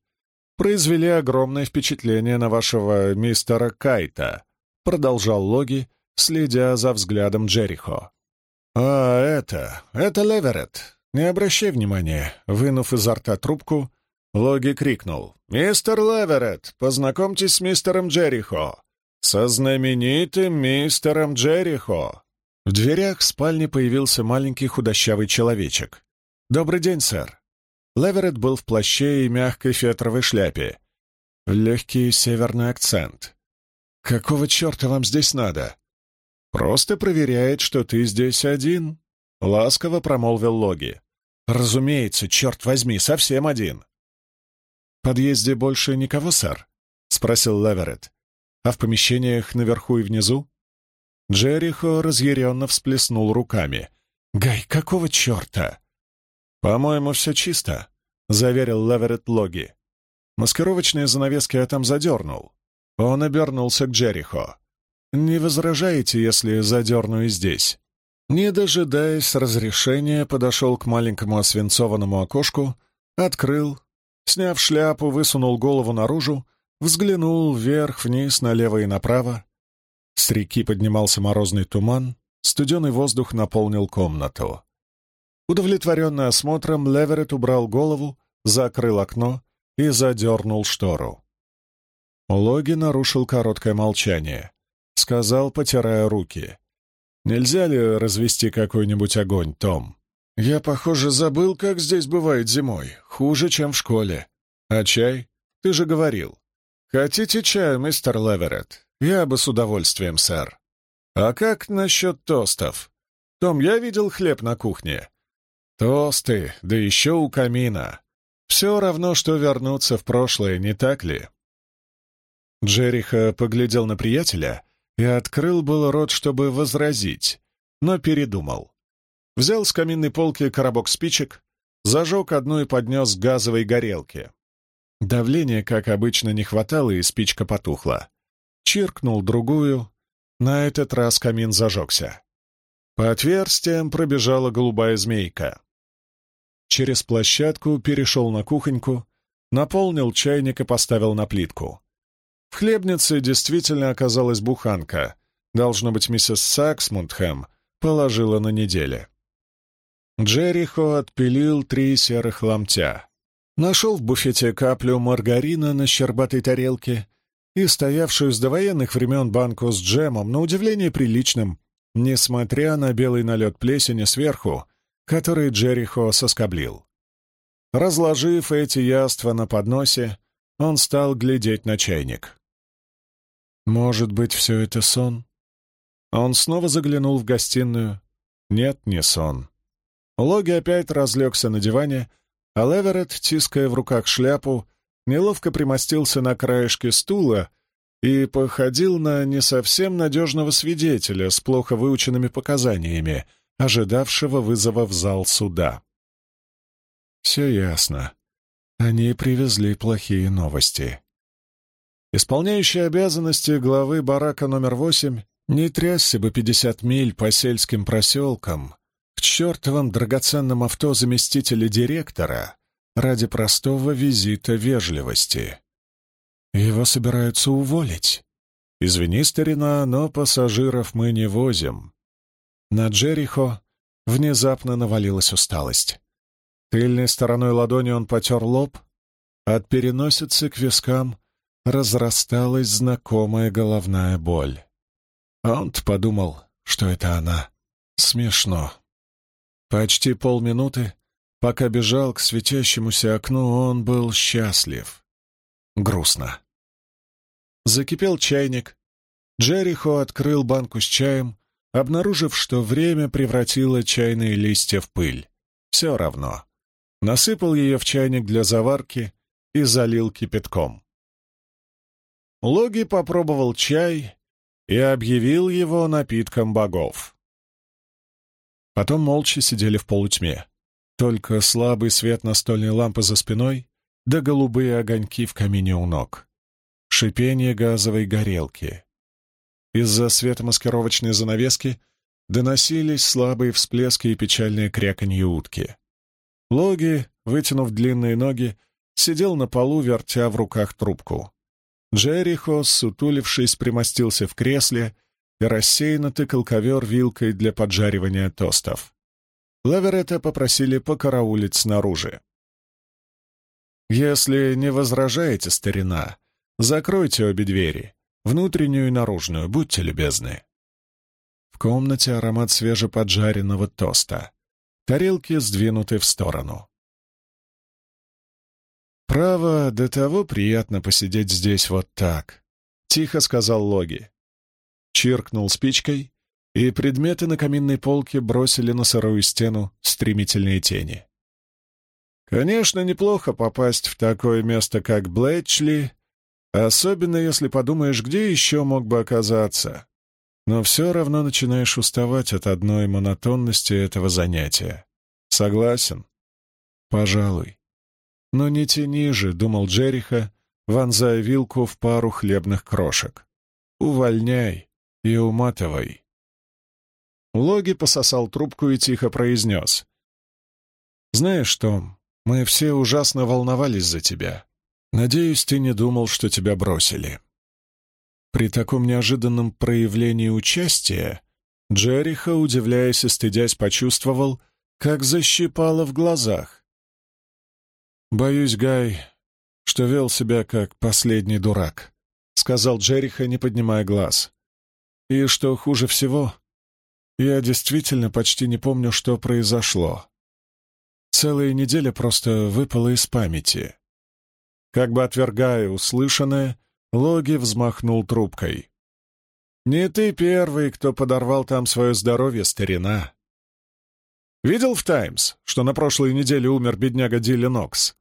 Произвели огромное впечатление на вашего мистера Кайта», — продолжал Логи, следя за взглядом Джерихо. «А это... это Леверет. Не обращай внимания». Вынув изо рта трубку, Логи крикнул. «Мистер Леверет, познакомьтесь с мистером Джерихо. Со знаменитым мистером Джерихо». В дверях спальни появился маленький худощавый человечек. «Добрый день, сэр». Леверет был в плаще и мягкой фетровой шляпе. Легкий северный акцент. «Какого черта вам здесь надо?» «Просто проверяет, что ты здесь один», — ласково промолвил Логи. «Разумеется, черт возьми, совсем один». «В подъезде больше никого, сэр?» — спросил Леверет. «А в помещениях наверху и внизу?» Джерихо разъяренно всплеснул руками. «Гай, какого черта?» «По-моему, все чисто», — заверил Леверет Логи. Маскировочные занавески я там задернул. Он обернулся к Джерихо. «Не возражаете, если задерну и здесь?» Не дожидаясь разрешения, подошел к маленькому освинцованному окошку, открыл, сняв шляпу, высунул голову наружу, взглянул вверх-вниз, налево и направо, с реки поднимался морозный туман, студеный воздух наполнил комнату. Удовлетворенный осмотром, Леверет убрал голову, закрыл окно и задернул штору. Логи нарушил короткое молчание. Сказал, потирая руки. «Нельзя ли развести какой-нибудь огонь, Том? Я, похоже, забыл, как здесь бывает зимой. Хуже, чем в школе. А чай? Ты же говорил. Хотите чаю, мистер Леверет?» «Я бы с удовольствием, сэр». «А как насчет тостов? Том, я видел хлеб на кухне». «Тосты, да еще у камина. Все равно, что вернуться в прошлое, не так ли?» Джериха поглядел на приятеля и открыл был рот, чтобы возразить, но передумал. Взял с каминной полки коробок спичек, зажег одну и поднес к газовой горелке. Давления, как обычно, не хватало, и спичка потухла. Чиркнул другую. На этот раз камин зажегся. По отверстиям пробежала голубая змейка. Через площадку перешел на кухоньку, наполнил чайник и поставил на плитку. В хлебнице действительно оказалась буханка. Должно быть, миссис Саксмундхэм положила на неделе. Джерихо отпилил три серых ломтя. Нашел в буфете каплю маргарина на щербатой тарелке и стоявшую с довоенных времен банку с джемом, на удивление приличным, несмотря на белый налет плесени сверху, который Джерихо соскоблил. Разложив эти яства на подносе, он стал глядеть на чайник. «Может быть, все это сон?» Он снова заглянул в гостиную. Нет, не сон. Логи опять разлегся на диване, а Леверет, тиская в руках шляпу, неловко примостился на краешке стула и походил на не совсем надежного свидетеля с плохо выученными показаниями, ожидавшего вызова в зал суда. Все ясно. Они привезли плохие новости. Исполняющий обязанности главы барака номер восемь не трясся бы пятьдесят миль по сельским проселкам к чертовым драгоценным авто заместителя директора ради простого визита вежливости. Его собираются уволить. Извини, старина, но пассажиров мы не возим. На Джерихо внезапно навалилась усталость. Тыльной стороной ладони он потер лоб. От переносицы к вискам разрасталась знакомая головная боль. Он-то подумал, что это она. Смешно. Почти полминуты, пока бежал к светящемуся окну, он был счастлив. Грустно. Закипел чайник. Джерихо открыл банку с чаем, обнаружив, что время превратило чайные листья в пыль. Все равно. Насыпал ее в чайник для заварки и залил кипятком. Логи попробовал чай и объявил его напитком богов. Потом молча сидели в полутьме. Только слабый свет настольной лампы за спиной да голубые огоньки в камине у ног шипение газовой горелки. Из-за светомаскировочной занавески доносились слабые всплески и печальные кряканье утки. Логи, вытянув длинные ноги, сидел на полу, вертя в руках трубку. Джерихо, сутулившись, примостился в кресле и рассеянно тыкал ковер вилкой для поджаривания тостов. Лаверета попросили покараулить снаружи. «Если не возражаете, старина, Закройте обе двери, внутреннюю и наружную, будьте любезны. В комнате аромат свежеподжаренного тоста. Тарелки сдвинуты в сторону. «Право, до того приятно посидеть здесь вот так», — тихо сказал Логи. Чиркнул спичкой, и предметы на каминной полке бросили на сырую стену стремительные тени. Конечно, неплохо попасть в такое место, как Блэчли, Особенно если подумаешь, где еще мог бы оказаться. Но все равно начинаешь уставать от одной монотонности этого занятия. Согласен? Пожалуй. Но не тяни же, — думал Джериха, вонзая вилку в пару хлебных крошек. Увольняй и уматывай. Логи пососал трубку и тихо произнес. «Знаешь, Том, мы все ужасно волновались за тебя. Надеюсь, ты не думал, что тебя бросили. При таком неожиданном проявлении участия Джериха, удивляясь и стыдясь, почувствовал, как защипало в глазах. «Боюсь, Гай, что вел себя как последний дурак», — сказал Джериха, не поднимая глаз. «И что хуже всего, я действительно почти не помню, что произошло. Целая неделя просто выпала из памяти. Как бы отвергая услышанное, Логи взмахнул трубкой. «Не ты первый, кто подорвал там свое здоровье, старина. Видел в «Таймс», что на прошлой неделе умер бедняга Дилли Нокс?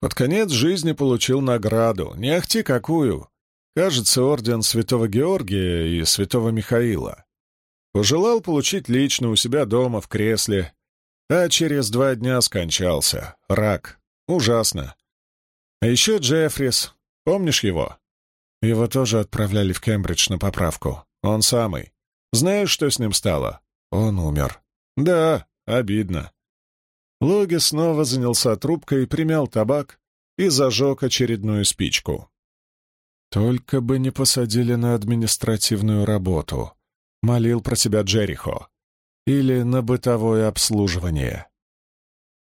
Под конец жизни получил награду, не ахти какую. Кажется, орден Святого Георгия и Святого Михаила. Пожелал получить лично у себя дома в кресле, а через два дня скончался. Рак. Ужасно. А еще Джеффрис. Помнишь его? Его тоже отправляли в Кембридж на поправку. Он самый. Знаешь, что с ним стало? Он умер. Да, обидно. Логи снова занялся трубкой, примял табак и зажег очередную спичку. Только бы не посадили на административную работу, молил про себя Джерихо. Или на бытовое обслуживание.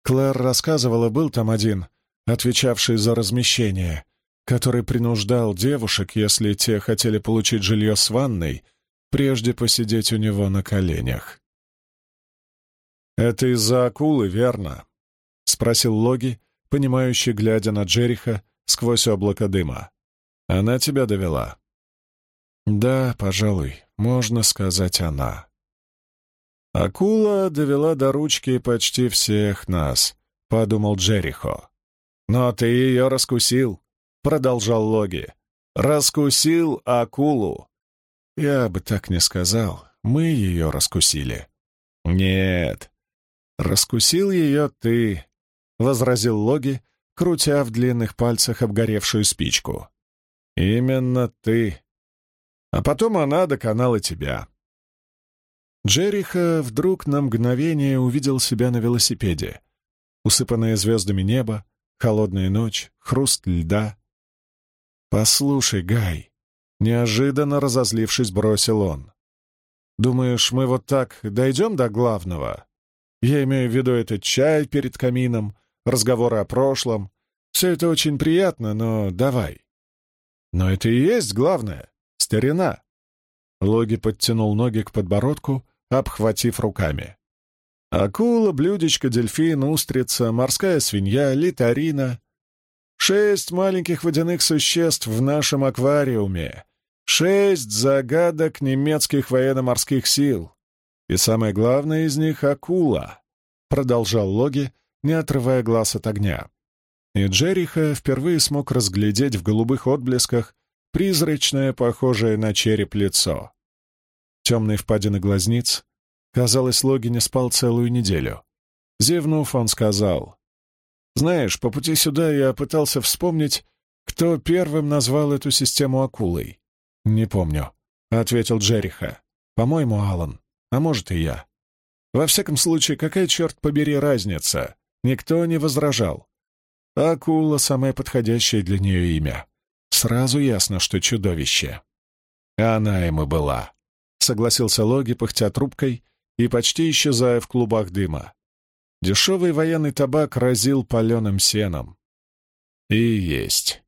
Клэр рассказывала, был там один, отвечавший за размещение, который принуждал девушек, если те хотели получить жилье с ванной, прежде посидеть у него на коленях. «Это из-за акулы, верно?» — спросил Логи, понимающий, глядя на Джериха сквозь облако дыма. «Она тебя довела?» «Да, пожалуй, можно сказать, она». «Акула довела до ручки почти всех нас», — подумал Джерихо. «Но ты ее раскусил», — продолжал Логи. «Раскусил акулу». «Я бы так не сказал. Мы ее раскусили». «Нет, «Раскусил ее ты», — возразил Логи, крутя в длинных пальцах обгоревшую спичку. «Именно ты. А потом она доконала тебя». Джериха вдруг на мгновение увидел себя на велосипеде. Усыпанное звездами небо, холодная ночь, хруст льда. «Послушай, Гай», — неожиданно разозлившись, бросил он. «Думаешь, мы вот так дойдем до главного?» Я имею в виду этот чай перед камином, разговоры о прошлом. Все это очень приятно, но давай. Но это и есть главное — старина. Логи подтянул ноги к подбородку, обхватив руками. Акула, блюдечко, дельфин, устрица, морская свинья, литарина. Шесть маленьких водяных существ в нашем аквариуме. Шесть загадок немецких военно-морских сил. И самое главное из них — акула, — продолжал Логи, не отрывая глаз от огня. И Джериха впервые смог разглядеть в голубых отблесках призрачное, похожее на череп лицо. Темные впадины глазниц. Казалось, Логи не спал целую неделю. Зевнув, он сказал, «Знаешь, по пути сюда я пытался вспомнить, кто первым назвал эту систему акулой». «Не помню», — ответил Джериха. «По-моему, Алан. А может, и я. Во всяком случае, какая, черт побери, разница? Никто не возражал. Акула — самое подходящее для нее имя. Сразу ясно, что чудовище. Она ему была. Согласился Логи, пыхтя трубкой и почти исчезая в клубах дыма. Дешевый военный табак разил паленым сеном. И есть.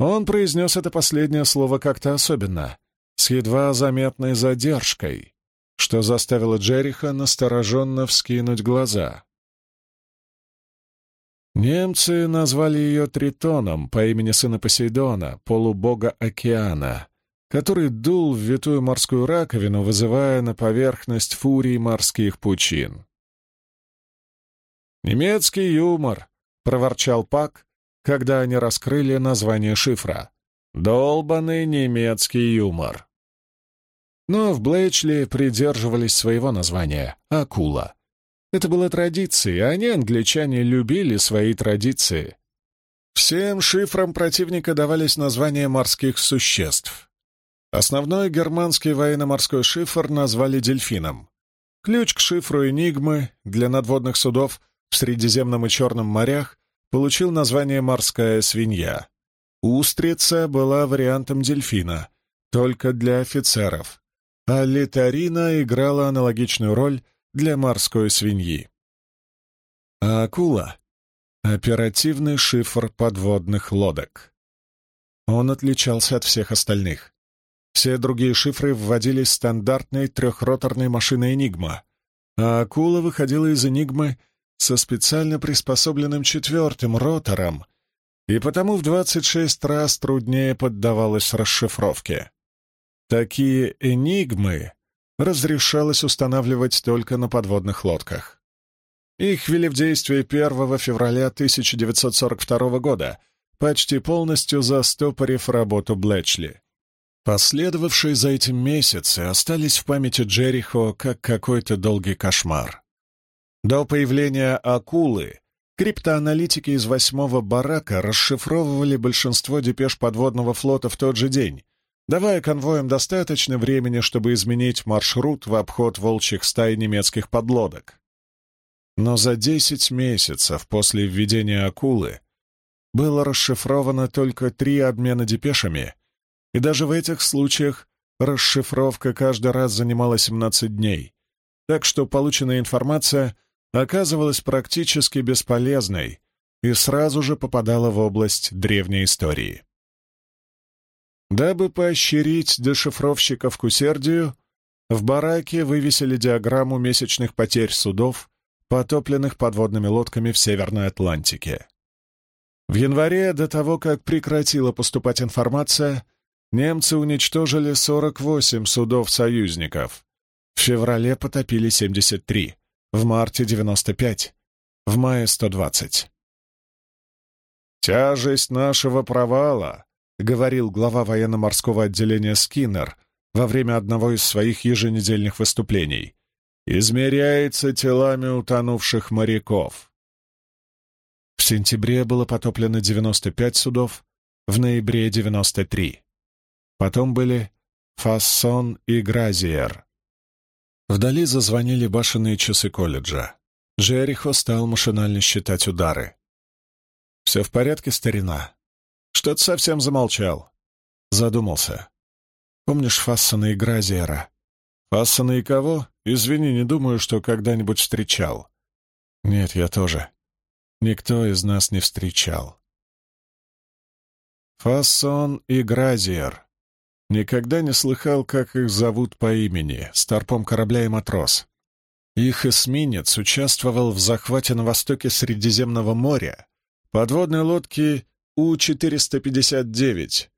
Он произнес это последнее слово как-то особенно, с едва заметной задержкой, что заставило Джериха настороженно вскинуть глаза. Немцы назвали ее Тритоном по имени сына Посейдона, полубога океана, который дул в витую морскую раковину, вызывая на поверхность фурии морских пучин. «Немецкий юмор», — проворчал Пак, когда они раскрыли название шифра. «Долбанный немецкий юмор». Но в Блэчли придерживались своего названия — «Акула». Это была традицией, а они, англичане, любили свои традиции. Всем шифрам противника давались названия морских существ. Основной германский военно-морской шифр назвали дельфином. Ключ к шифру «Энигмы» для надводных судов в Средиземном и Черном морях получил название «морская свинья». Устрица была вариантом дельфина, только для офицеров а литарина играла аналогичную роль для морской свиньи. А акула — оперативный шифр подводных лодок. Он отличался от всех остальных. Все другие шифры вводились стандартной трехроторной машиной «Энигма», а акула выходила из «Энигмы» со специально приспособленным четвертым ротором и потому в 26 раз труднее поддавалась расшифровке. Такие «энигмы» разрешалось устанавливать только на подводных лодках. Их ввели в действие 1 февраля 1942 года, почти полностью застопорив работу Блэчли. Последовавшие за этим месяцы остались в памяти Джерихо как какой-то долгий кошмар. До появления акулы криптоаналитики из восьмого барака расшифровывали большинство депеш подводного флота в тот же день, давая конвоям достаточно времени, чтобы изменить маршрут в обход волчьих стай немецких подлодок. Но за десять месяцев после введения акулы было расшифровано только три обмена депешами, и даже в этих случаях расшифровка каждый раз занимала 17 дней, так что полученная информация оказывалась практически бесполезной и сразу же попадала в область древней истории. Дабы поощрить дешифровщиков к усердию, в бараке вывесили диаграмму месячных потерь судов, потопленных подводными лодками в Северной Атлантике. В январе, до того, как прекратила поступать информация, немцы уничтожили 48 судов союзников. В феврале потопили 73, в марте 95, в мае 120. «Тяжесть нашего провала», — говорил глава военно-морского отделения Скиннер во время одного из своих еженедельных выступлений, измеряется телами утонувших моряков. В сентябре было потоплено 95 судов, в ноябре — 93. Потом были Фассон и Гразиер. Вдали зазвонили башенные часы колледжа. Джерихо стал машинально считать удары. «Все в порядке, старина?» «Что-то совсем замолчал». Задумался. «Помнишь Фассона и Гразиера?» «Фассона и кого? Извини, не думаю, что когда-нибудь встречал». «Нет, я тоже никто из нас не встречал. Фассон и Гразиер. Никогда не слыхал, как их зовут по имени, старпом корабля и матрос. Их эсминец участвовал в захвате на востоке Средиземного моря подводной лодки У-459.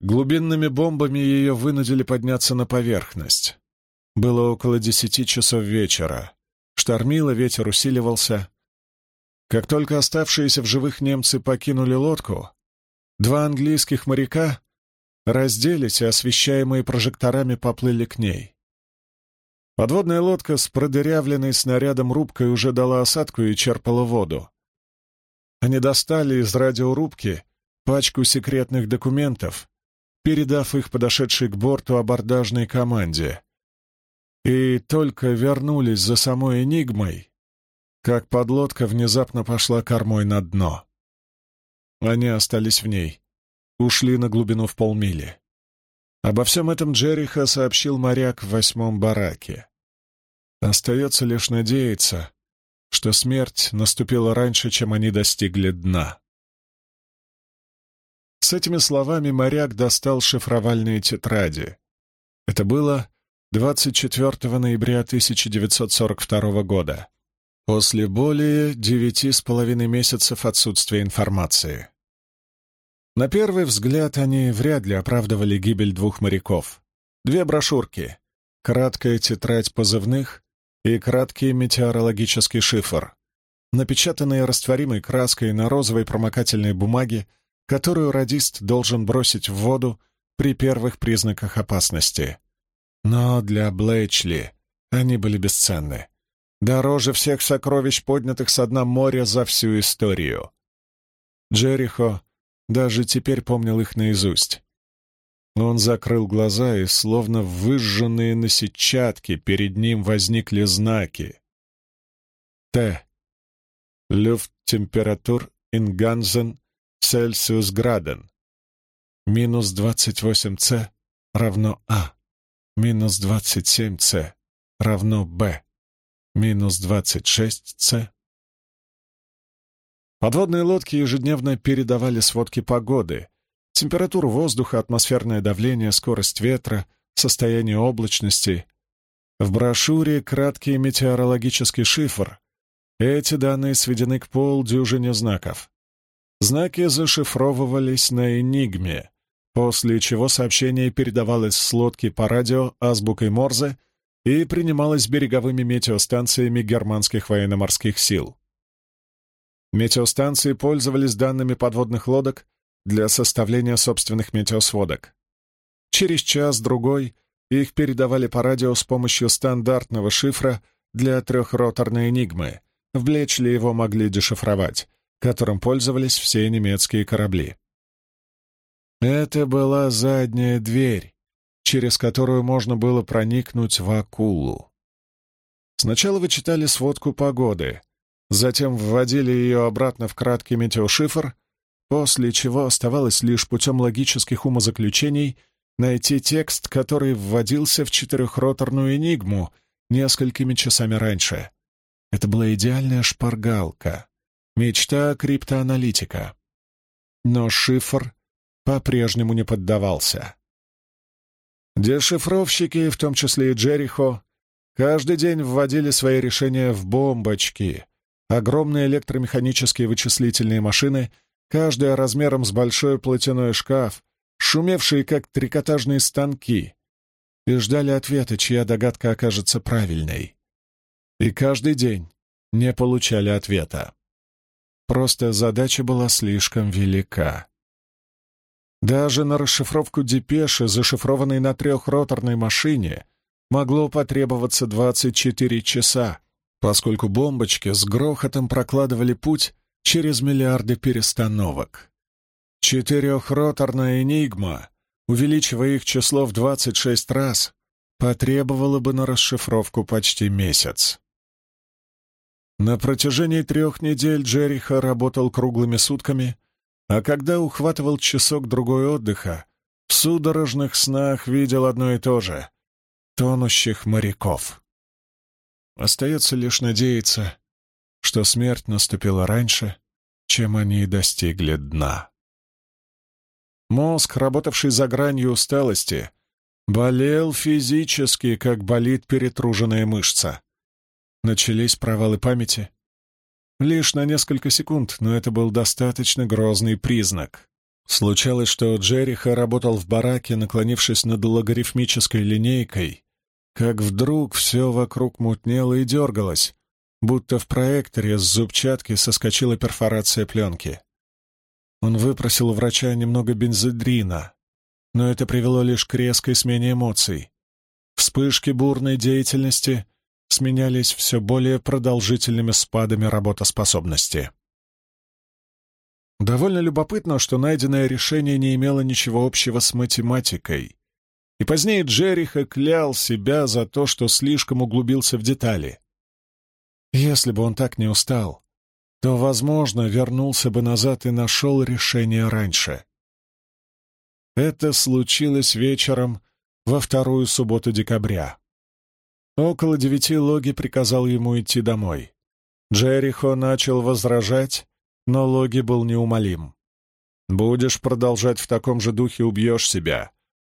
Глубинными бомбами ее вынудили подняться на поверхность. Было около десяти часов вечера. Штормило, ветер усиливался. Как только оставшиеся в живых немцы покинули лодку, два английских моряка разделись и, освещаемые прожекторами, поплыли к ней. Подводная лодка с продырявленной снарядом рубкой уже дала осадку и черпала воду. Они достали из радиорубки пачку секретных документов, передав их подошедшей к борту абордажной команде. И только вернулись за самой «Энигмой», как подлодка внезапно пошла кормой на дно. Они остались в ней, ушли на глубину в полмили. Обо всем этом Джериха сообщил моряк в восьмом бараке. Остается лишь надеяться, что смерть наступила раньше, чем они достигли дна. С этими словами моряк достал шифровальные тетради. Это было 24 ноября 1942 года после более девяти с половиной месяцев отсутствия информации. На первый взгляд они вряд ли оправдывали гибель двух моряков. Две брошюрки, краткая тетрадь позывных и краткий метеорологический шифр, напечатанные растворимой краской на розовой промокательной бумаге, которую радист должен бросить в воду при первых признаках опасности. Но для Блэчли они были бесценны дороже всех сокровищ, поднятых со дна моря за всю историю. Джерихо даже теперь помнил их наизусть. Он закрыл глаза, и словно выжженные на сетчатке перед ним возникли знаки. Т. Люфттемператур Ингансен Цельсиус граден. Минус 28 С равно А. Минус 27 С равно Б минус 26С. Подводные лодки ежедневно передавали сводки погоды, температуру воздуха, атмосферное давление, скорость ветра, состояние облачности. В брошюре краткий метеорологический шифр. Эти данные сведены к полдюжине знаков. Знаки зашифровывались на «Энигме», после чего сообщение передавалось с лодки по радио азбукой Морзе — и принималась береговыми метеостанциями германских военно-морских сил. Метеостанции пользовались данными подводных лодок для составления собственных метеосводок. Через час-другой их передавали по радио с помощью стандартного шифра для трехроторной «Энигмы». В Блечли его могли дешифровать, которым пользовались все немецкие корабли. Это была задняя дверь, через которую можно было проникнуть в акулу. Сначала вы читали сводку погоды, затем вводили ее обратно в краткий метеошифр, после чего оставалось лишь путем логических умозаключений найти текст, который вводился в четырехроторную энигму несколькими часами раньше. Это была идеальная шпаргалка, мечта криптоаналитика. Но шифр по-прежнему не поддавался. Дешифровщики, в том числе и Джерихо, каждый день вводили свои решения в бомбочки, огромные электромеханические вычислительные машины, каждая размером с большой платяной шкаф, шумевшие как трикотажные станки, и ждали ответа, чья догадка окажется правильной. И каждый день не получали ответа. Просто задача была слишком велика. Даже на расшифровку депеши, зашифрованной на трехроторной машине, могло потребоваться 24 часа, поскольку бомбочки с грохотом прокладывали путь через миллиарды перестановок. Четырехроторная «Энигма», увеличивая их число в 26 раз, потребовала бы на расшифровку почти месяц. На протяжении трех недель Джериха работал круглыми сутками, а когда ухватывал часок-другой отдыха, в судорожных снах видел одно и то же — тонущих моряков. Остается лишь надеяться, что смерть наступила раньше, чем они достигли дна. Мозг, работавший за гранью усталости, болел физически, как болит перетруженная мышца. Начались провалы памяти. Лишь на несколько секунд, но это был достаточно грозный признак. Случалось, что Джериха работал в бараке, наклонившись над логарифмической линейкой, как вдруг все вокруг мутнело и дергалось, будто в проекторе с зубчатки соскочила перфорация пленки. Он выпросил у врача немного бензодрина, но это привело лишь к резкой смене эмоций. Вспышки бурной деятельности сменялись все более продолжительными спадами работоспособности. Довольно любопытно, что найденное решение не имело ничего общего с математикой. И позднее Джериха клял себя за то, что слишком углубился в детали. Если бы он так не устал, то, возможно, вернулся бы назад и нашел решение раньше. Это случилось вечером во вторую субботу декабря. Около девяти Логи приказал ему идти домой. Джерихо начал возражать, но Логи был неумолим. «Будешь продолжать в таком же духе, убьешь себя.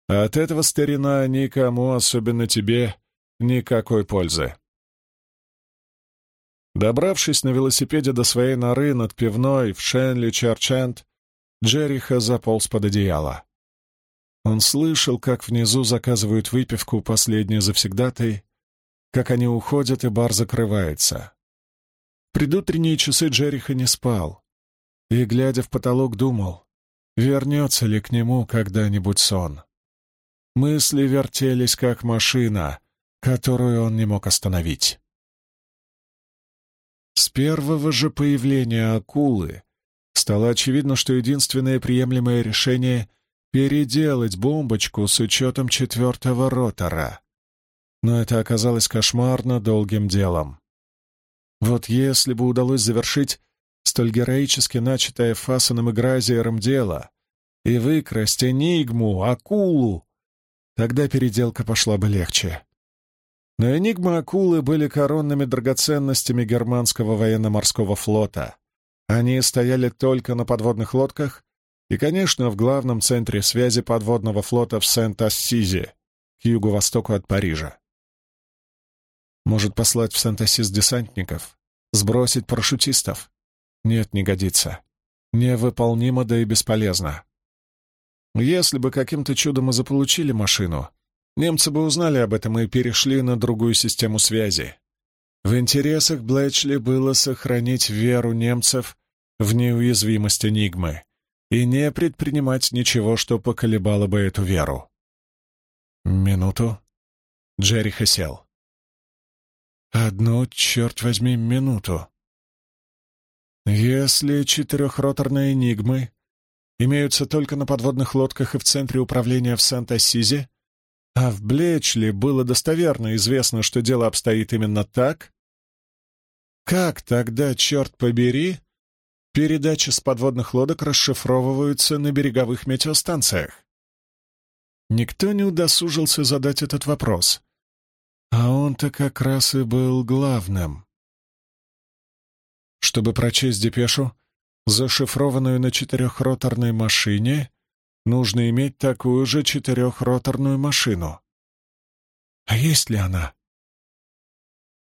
А от этого, старина, никому, особенно тебе, никакой пользы». Добравшись на велосипеде до своей норы над пивной в Шенли-Черчент, Джериха заполз под одеяло. Он слышал, как внизу заказывают выпивку последние завсегдатой, как они уходят, и бар закрывается. Предутренние часы Джериха не спал, и, глядя в потолок, думал, вернется ли к нему когда-нибудь сон. Мысли вертелись, как машина, которую он не мог остановить. С первого же появления акулы стало очевидно, что единственное приемлемое решение — переделать бомбочку с учетом четвертого ротора. Но это оказалось кошмарно долгим делом. Вот если бы удалось завершить столь героически начатое Фасаном и Гразиером дело и выкрасть Энигму, акулу, тогда переделка пошла бы легче. Но энигмы акулы были коронными драгоценностями германского военно-морского флота. Они стояли только на подводных лодках и, конечно, в главном центре связи подводного флота в Сент-Ассизе, к юго-востоку от Парижа. Может послать в Сент-Ассиз десантников? Сбросить парашютистов? Нет, не годится. Невыполнимо, да и бесполезно. Если бы каким-то чудом мы заполучили машину, Немцы бы узнали об этом и перешли на другую систему связи. В интересах Блэчли было сохранить веру немцев в неуязвимость Энигмы и не предпринимать ничего, что поколебало бы эту веру. Минуту. Джериха сел. Одну, черт возьми, минуту. Если четырехроторные «Энигмы» имеются только на подводных лодках и в центре управления в Санта-Сизе, а в Блечли было достоверно известно, что дело обстоит именно так, как тогда, черт побери, передачи с подводных лодок расшифровываются на береговых метеостанциях? Никто не удосужился задать этот вопрос. А он-то как раз и был главным. Чтобы прочесть депешу, зашифрованную на четырехроторной машине, нужно иметь такую же четырехроторную машину. А есть ли она?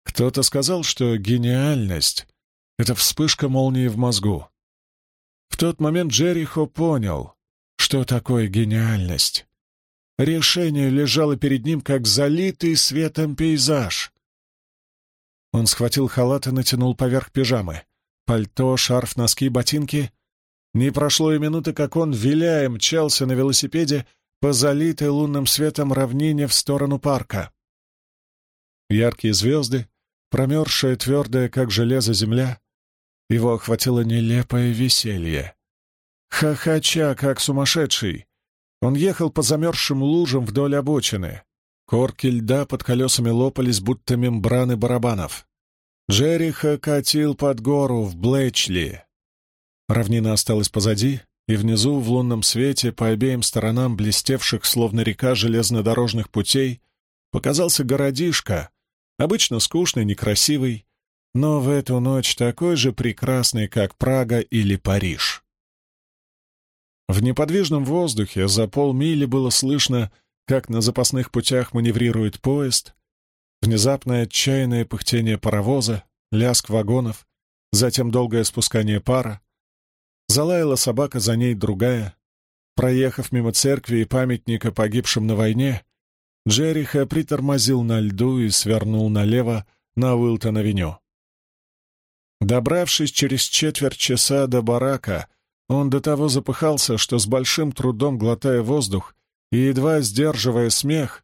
Кто-то сказал, что гениальность — это вспышка молнии в мозгу. В тот момент Джерихо понял, что такое гениальность. Решение лежало перед ним, как залитый светом пейзаж. Он схватил халат и натянул поверх пижамы. Пальто, шарф, носки, ботинки. Не прошло и минуты, как он, виляя, мчался на велосипеде по залитой лунным светом равнине в сторону парка. Яркие звезды, промерзшая твердая, как железо, земля. Его охватило нелепое веселье. Хохоча, как сумасшедший, он ехал по замерзшим лужам вдоль обочины. Корки льда под колесами лопались, будто мембраны барабанов. Джериха катил под гору в Блэчли. Равнина осталась позади, и внизу, в лунном свете, по обеим сторонам блестевших, словно река железнодорожных путей, показался городишко, Обычно скучный, некрасивый, но в эту ночь такой же прекрасный, как Прага или Париж. В неподвижном воздухе за полмили было слышно, как на запасных путях маневрирует поезд, внезапное отчаянное пыхтение паровоза, лязг вагонов, затем долгое спускание пара. Залаяла собака, за ней другая. Проехав мимо церкви и памятника погибшим на войне, Джериха притормозил на льду и свернул налево на Уилтон-авеню. Добравшись через четверть часа до барака, он до того запыхался, что с большим трудом глотая воздух и едва сдерживая смех,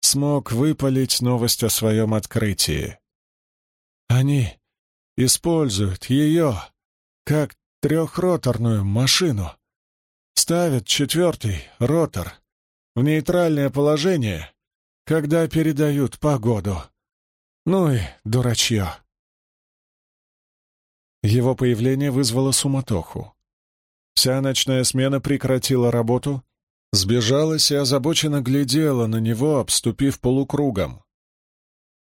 смог выпалить новость о своем открытии. Они используют ее как трехроторную машину, ставят четвертый ротор в нейтральное положение когда передают погоду. Ну и дурачье. Его появление вызвало суматоху. Вся ночная смена прекратила работу, сбежалась и озабоченно глядела на него, обступив полукругом.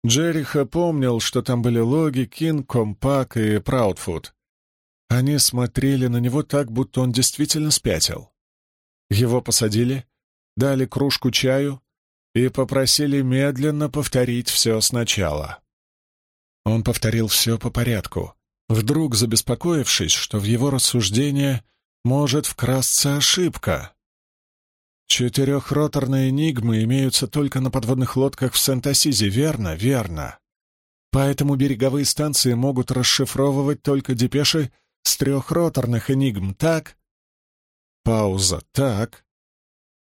Джериха помнил, что там были Логи, Кинг, Компак и Праудфуд. Они смотрели на него так, будто он действительно спятил. Его посадили, дали кружку чаю, и попросили медленно повторить все сначала. Он повторил все по порядку, вдруг забеспокоившись, что в его рассуждение может вкрасться ошибка. Четырехроторные «Энигмы» имеются только на подводных лодках в Сент-Асизе, верно? Верно. Поэтому береговые станции могут расшифровывать только депеши с трехроторных «Энигм», так? Пауза, так.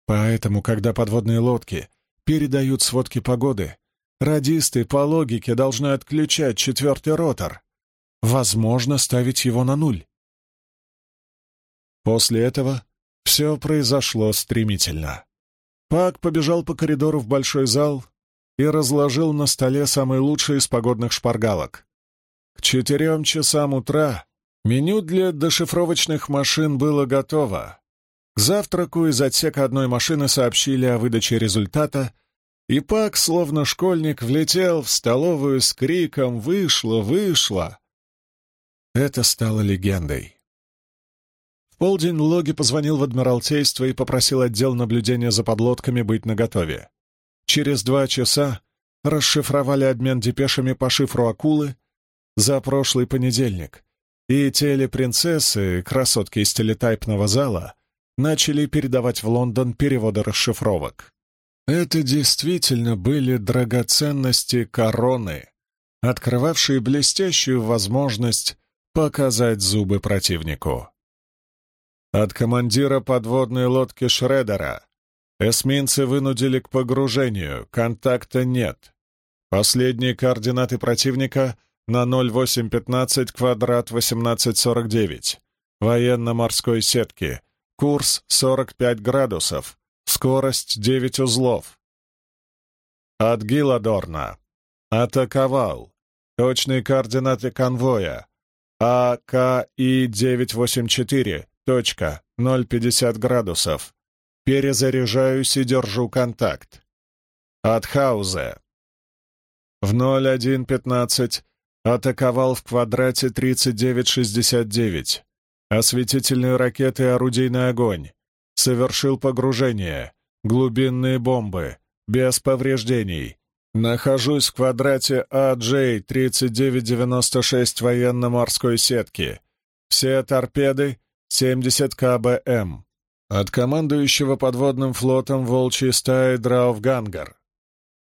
Поэтому, когда подводные лодки передают сводки погоды. Радисты по логике должны отключать четвертый ротор. Возможно, ставить его на нуль. После этого все произошло стремительно. Пак побежал по коридору в большой зал и разложил на столе самые лучшие из погодных шпаргалок. К четырем часам утра меню для дешифровочных машин было готово. К завтраку из отсека одной машины сообщили о выдаче результата, и Пак, словно школьник, влетел в столовую с криком «Вышло! Вышло!». Это стало легендой. В полдень Логи позвонил в Адмиралтейство и попросил отдел наблюдения за подлодками быть наготове. Через два часа расшифровали обмен депешами по шифру акулы за прошлый понедельник, и телепринцессы, красотки из телетайпного зала, начали передавать в Лондон переводы расшифровок. Это действительно были драгоценности короны, открывавшие блестящую возможность показать зубы противнику. От командира подводной лодки Шредера эсминцы вынудили к погружению, контакта нет. Последние координаты противника на 0815 квадрат 1849, военно-морской сетки, курс 45 градусов, скорость 9 узлов. От Гиладорна. Атаковал. Точные координаты конвоя. АКИ-984, точка, 050 градусов. Перезаряжаюсь и держу контакт. От Хаузе. В 0115 атаковал в квадрате 3969. Осветительные ракеты и орудийный огонь. Совершил погружение. Глубинные бомбы. Без повреждений. Нахожусь в квадрате AJ-3996 военно-морской сетки. Все торпеды 70 КБМ. От командующего подводным флотом волчьей стаи Драуфгангар.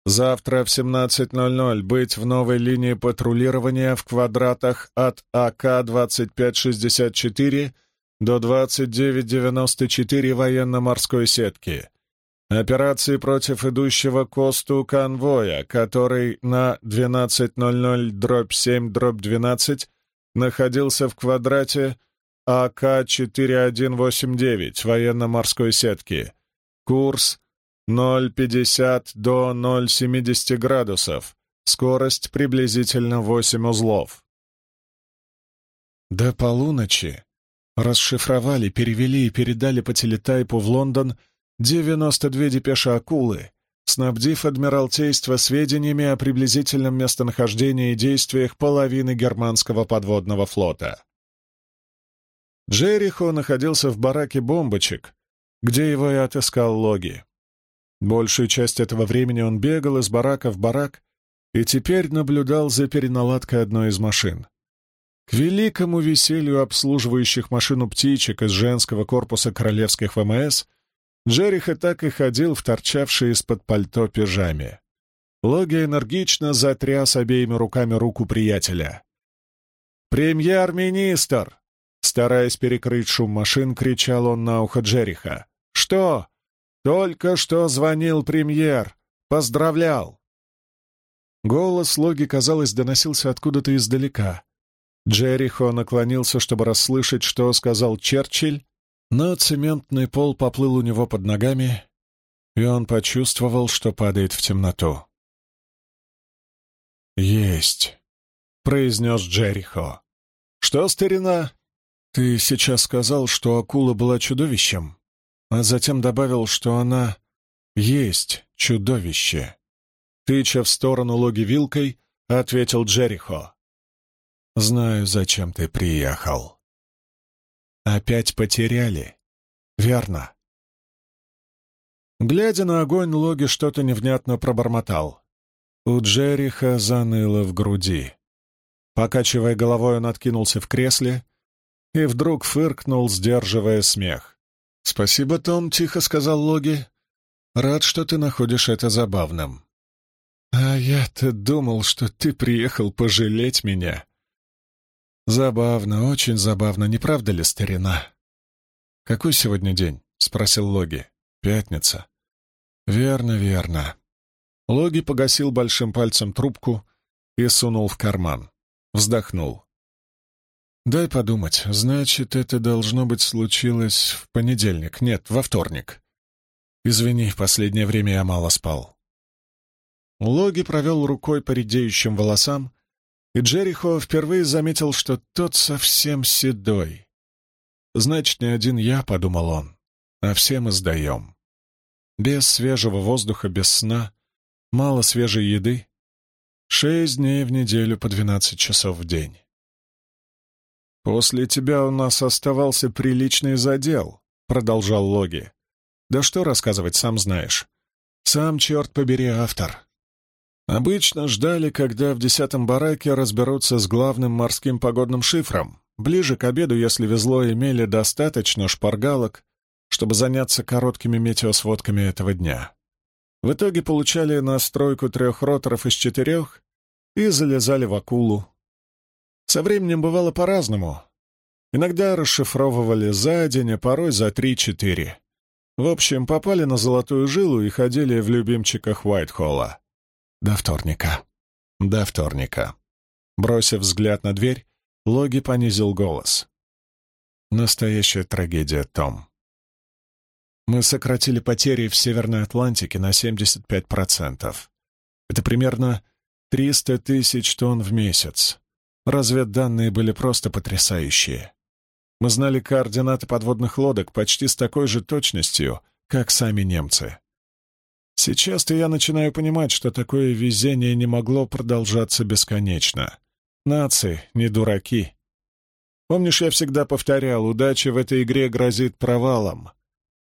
Завтра в 17.00 быть в новой линии патрулирования в квадратах от АК-2564 до 2994 военно-морской сетки. Операции против идущего Косту конвоя, который на 12.00-7-12 находился в квадрате АК-4189 военно-морской сетки. Курс 0,50 до 0,70 градусов. Скорость приблизительно 8 узлов. До полуночи расшифровали, перевели и передали по телетайпу в Лондон 92 депеши акулы, снабдив Адмиралтейство сведениями о приблизительном местонахождении и действиях половины германского подводного флота. Джерихо находился в бараке бомбочек, где его и отыскал Логи. Большую часть этого времени он бегал из барака в барак и теперь наблюдал за переналадкой одной из машин. К великому веселью обслуживающих машину птичек из женского корпуса королевских ВМС Джериха так и ходил в торчавшей из-под пальто пижаме. Логи энергично затряс обеими руками руку приятеля. «Премьер-министр!» Стараясь перекрыть шум машин, кричал он на ухо Джериха. «Что? Только что звонил премьер! Поздравлял!» Голос Логи, казалось, доносился откуда-то издалека. Джерихо наклонился, чтобы расслышать, что сказал Черчилль, но цементный пол поплыл у него под ногами, и он почувствовал, что падает в темноту. «Есть», — произнес Джерихо. «Что, старина? Ты сейчас сказал, что акула была чудовищем, а затем добавил, что она есть чудовище». Тыча в сторону логи вилкой, ответил Джерихо. «Знаю, зачем ты приехал». Опять потеряли. Верно. Глядя на огонь, Логи что-то невнятно пробормотал. У Джериха заныло в груди. Покачивая головой, он откинулся в кресле и вдруг фыркнул, сдерживая смех. «Спасибо, Том», — тихо сказал Логи. «Рад, что ты находишь это забавным». «А я-то думал, что ты приехал пожалеть меня», «Забавно, очень забавно, не правда ли, старина?» «Какой сегодня день?» — спросил Логи. «Пятница». «Верно, верно». Логи погасил большим пальцем трубку и сунул в карман. Вздохнул. «Дай подумать. Значит, это должно быть случилось в понедельник. Нет, во вторник. Извини, в последнее время я мало спал». Логи провел рукой по редеющим волосам и Джерихо впервые заметил, что тот совсем седой. «Значит, не один я», — подумал он, — «а все мы сдаем. Без свежего воздуха, без сна, мало свежей еды, шесть дней в неделю по двенадцать часов в день». «После тебя у нас оставался приличный задел», — продолжал Логи. «Да что рассказывать, сам знаешь. Сам, черт побери, автор. Обычно ждали, когда в десятом бараке разберутся с главным морским погодным шифром. Ближе к обеду, если везло, имели достаточно шпаргалок, чтобы заняться короткими метеосводками этого дня. В итоге получали настройку трех роторов из четырех и залезали в акулу. Со временем бывало по-разному. Иногда расшифровывали за день, а порой за три-четыре. В общем, попали на золотую жилу и ходили в любимчиках Уайтхолла. До вторника. До вторника. Бросив взгляд на дверь, Логи понизил голос. Настоящая трагедия, Том. Мы сократили потери в Северной Атлантике на 75%. Это примерно 300 тысяч тонн в месяц. Разведданные были просто потрясающие. Мы знали координаты подводных лодок почти с такой же точностью, как сами немцы. Сейчас-то я начинаю понимать, что такое везение не могло продолжаться бесконечно. Нации не дураки. Помнишь, я всегда повторял, удача в этой игре грозит провалом.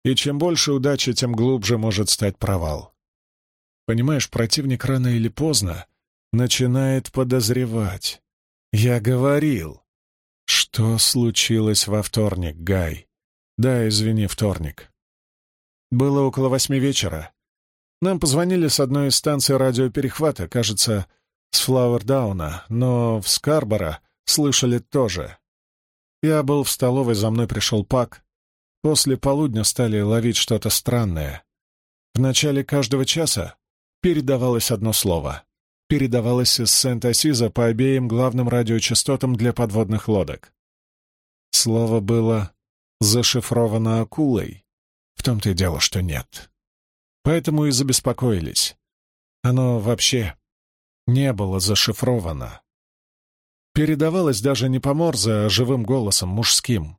И чем больше удачи, тем глубже может стать провал. Понимаешь, противник рано или поздно начинает подозревать. Я говорил, «Что случилось во вторник, Гай?» «Да, извини, вторник». Было около восьми вечера. Нам позвонили с одной из станций радиоперехвата, кажется, с Флауэрдауна, но в Скарборо слышали тоже. Я был в столовой, за мной пришел Пак. После полудня стали ловить что-то странное. В начале каждого часа передавалось одно слово передавалась из Сент-Асиза по обеим главным радиочастотам для подводных лодок. Слово было зашифровано акулой. В том-то и дело, что нет. Поэтому и забеспокоились. Оно вообще не было зашифровано. Передавалось даже не по Морзе, а живым голосом, мужским.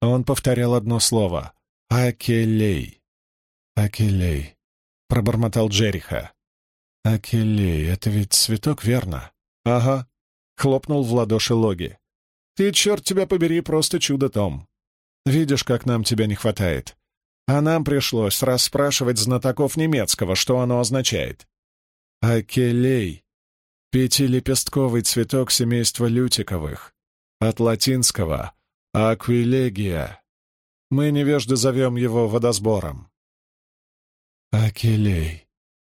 Он повторял одно слово — «Акелей». «Акелей», — пробормотал Джериха. «Акелей, это ведь цветок, верно?» «Ага», — хлопнул в ладоши Логи. «Ты, черт тебя побери, просто чудо, Том. Видишь, как нам тебя не хватает. А нам пришлось расспрашивать знатоков немецкого, что оно означает». «Акелей. Пятилепестковый цветок семейства лютиковых. От латинского «аквилегия». Мы невежды зовем его водосбором». «Акелей», —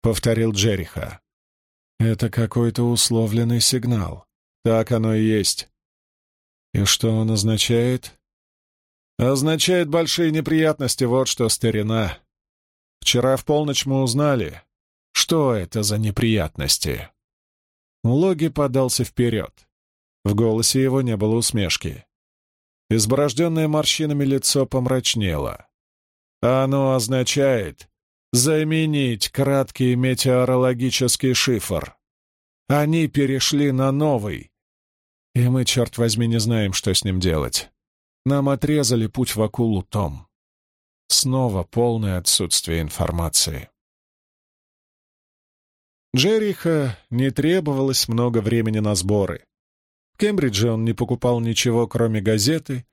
повторил Джериха. «Это какой-то условленный сигнал. Так оно и есть». «И что он означает?» «Означает большие неприятности, вот что, старина. Вчера в полночь мы узнали, что это за неприятности». Логи подался вперед. В голосе его не было усмешки. Изборожденное морщинами лицо помрачнело. «Оно означает, заменить краткий метеорологический шифр. Они перешли на новый. И мы, черт возьми, не знаем, что с ним делать. Нам отрезали путь в акулу Том. Снова полное отсутствие информации. Джериха не требовалось много времени на сборы. В Кембридже он не покупал ничего, кроме газеты,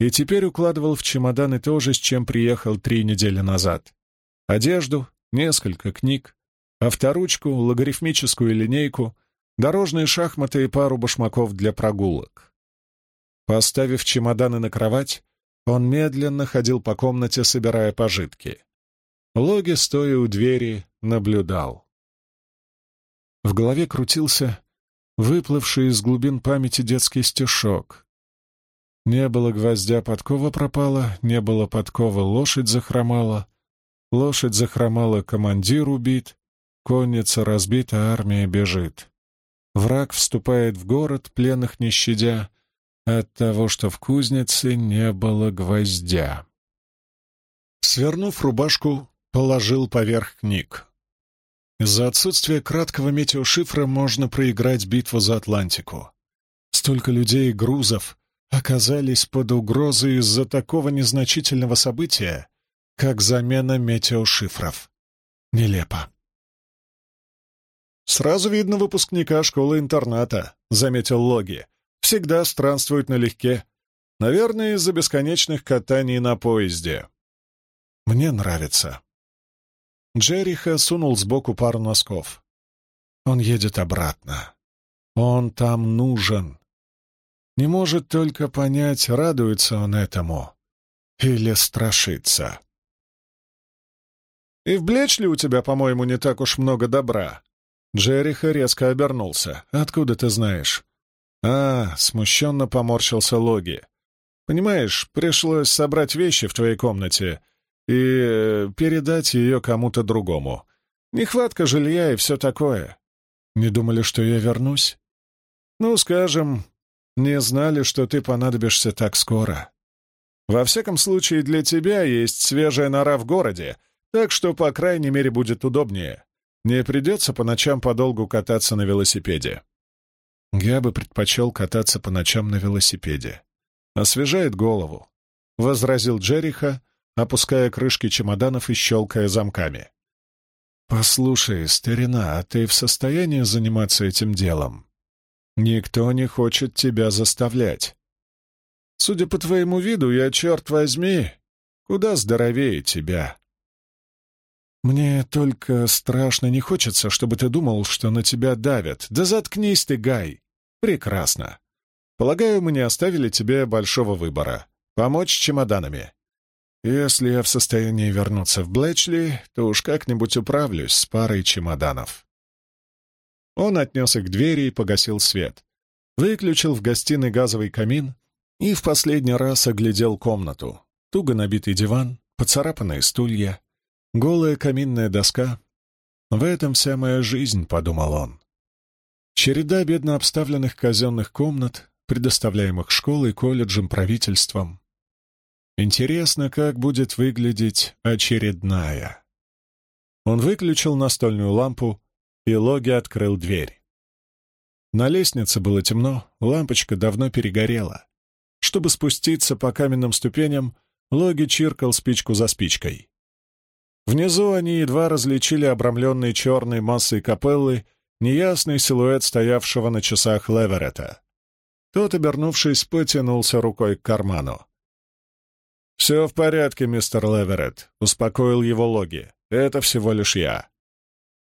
и теперь укладывал в чемоданы то же, с чем приехал три недели назад одежду, несколько книг, авторучку, логарифмическую линейку, дорожные шахматы и пару башмаков для прогулок. Поставив чемоданы на кровать, он медленно ходил по комнате, собирая пожитки. Логи, стоя у двери, наблюдал. В голове крутился выплывший из глубин памяти детский стишок. Не было гвоздя, подкова пропала, не было подкова, лошадь захромала, Лошадь захромала, командир убит, конница разбита, армия бежит. Враг вступает в город, пленных не щадя, от того, что в кузнице не было гвоздя. Свернув рубашку, положил поверх книг. Из-за отсутствия краткого метеошифра можно проиграть битву за Атлантику. Столько людей и грузов оказались под угрозой из-за такого незначительного события, как замена метеошифров. Нелепо. «Сразу видно выпускника школы-интерната», — заметил Логи. «Всегда странствует налегке. Наверное, из-за бесконечных катаний на поезде». «Мне нравится». Джериха сунул сбоку пару носков. «Он едет обратно. Он там нужен. Не может только понять, радуется он этому или страшится». «И в Блечли у тебя, по-моему, не так уж много добра». Джериха резко обернулся. «Откуда ты знаешь?» «А, смущенно поморщился Логи. Понимаешь, пришлось собрать вещи в твоей комнате и э, передать ее кому-то другому. Нехватка жилья и все такое. Не думали, что я вернусь? Ну, скажем, не знали, что ты понадобишься так скоро. Во всяком случае, для тебя есть свежая нора в городе, так что, по крайней мере, будет удобнее. Не придется по ночам подолгу кататься на велосипеде. Я бы предпочел кататься по ночам на велосипеде. Освежает голову, — возразил Джериха, опуская крышки чемоданов и щелкая замками. «Послушай, старина, а ты в состоянии заниматься этим делом? Никто не хочет тебя заставлять. Судя по твоему виду, я, черт возьми, куда здоровее тебя. Мне только страшно не хочется, чтобы ты думал, что на тебя давят. Да заткнись ты, Гай. Прекрасно. Полагаю, мы не оставили тебе большого выбора. Помочь чемоданами. Если я в состоянии вернуться в Блэчли, то уж как-нибудь управлюсь с парой чемоданов. Он отнес их к двери и погасил свет. Выключил в гостиной газовый камин и в последний раз оглядел комнату. Туго набитый диван, поцарапанные стулья, голая каминная доска. В этом вся моя жизнь, — подумал он. Череда бедно обставленных казенных комнат, предоставляемых школой, колледжем, правительством. Интересно, как будет выглядеть очередная. Он выключил настольную лампу, и Логи открыл дверь. На лестнице было темно, лампочка давно перегорела. Чтобы спуститься по каменным ступеням, Логи чиркал спичку за спичкой. Внизу они едва различили обрамленный черной массой капеллы неясный силуэт стоявшего на часах Леверета. Тот, обернувшись, потянулся рукой к карману. «Все в порядке, мистер Леверет», — успокоил его Логи. «Это всего лишь я.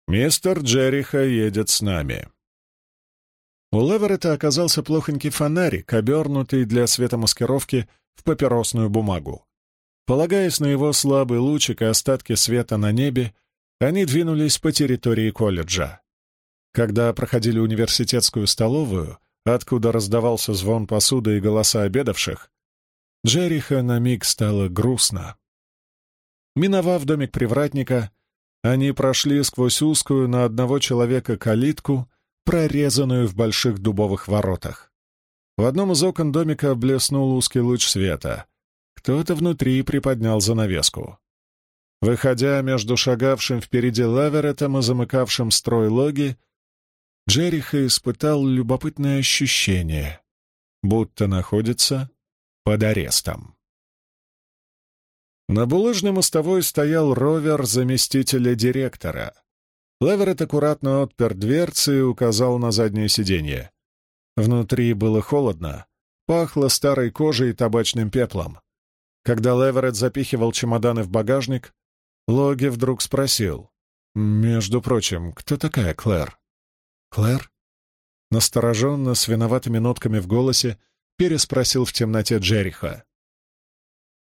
Мистер Джериха едет с нами». У Леверета оказался плохонький фонарик, обернутый для светомаскировки в папиросную бумагу. Полагаясь на его слабый лучик и остатки света на небе, они двинулись по территории колледжа. Когда проходили университетскую столовую, откуда раздавался звон посуды и голоса обедавших, Джериха на миг стало грустно. Миновав домик привратника, они прошли сквозь узкую на одного человека калитку, прорезанную в больших дубовых воротах. В одном из окон домика блеснул узкий луч света. Кто-то внутри приподнял занавеску. Выходя между шагавшим впереди Лаверетом и замыкавшим строй логи, Джериха испытал любопытное ощущение, будто находится под арестом. На булыжной мостовой стоял ровер заместителя директора. Леверет аккуратно отпер дверцы и указал на заднее сиденье. Внутри было холодно, пахло старой кожей и табачным пеплом. Когда Леверет запихивал чемоданы в багажник, Логи вдруг спросил. «Между прочим, кто такая Клэр?» «Клэр?» Настороженно, с виноватыми нотками в голосе, переспросил в темноте Джериха.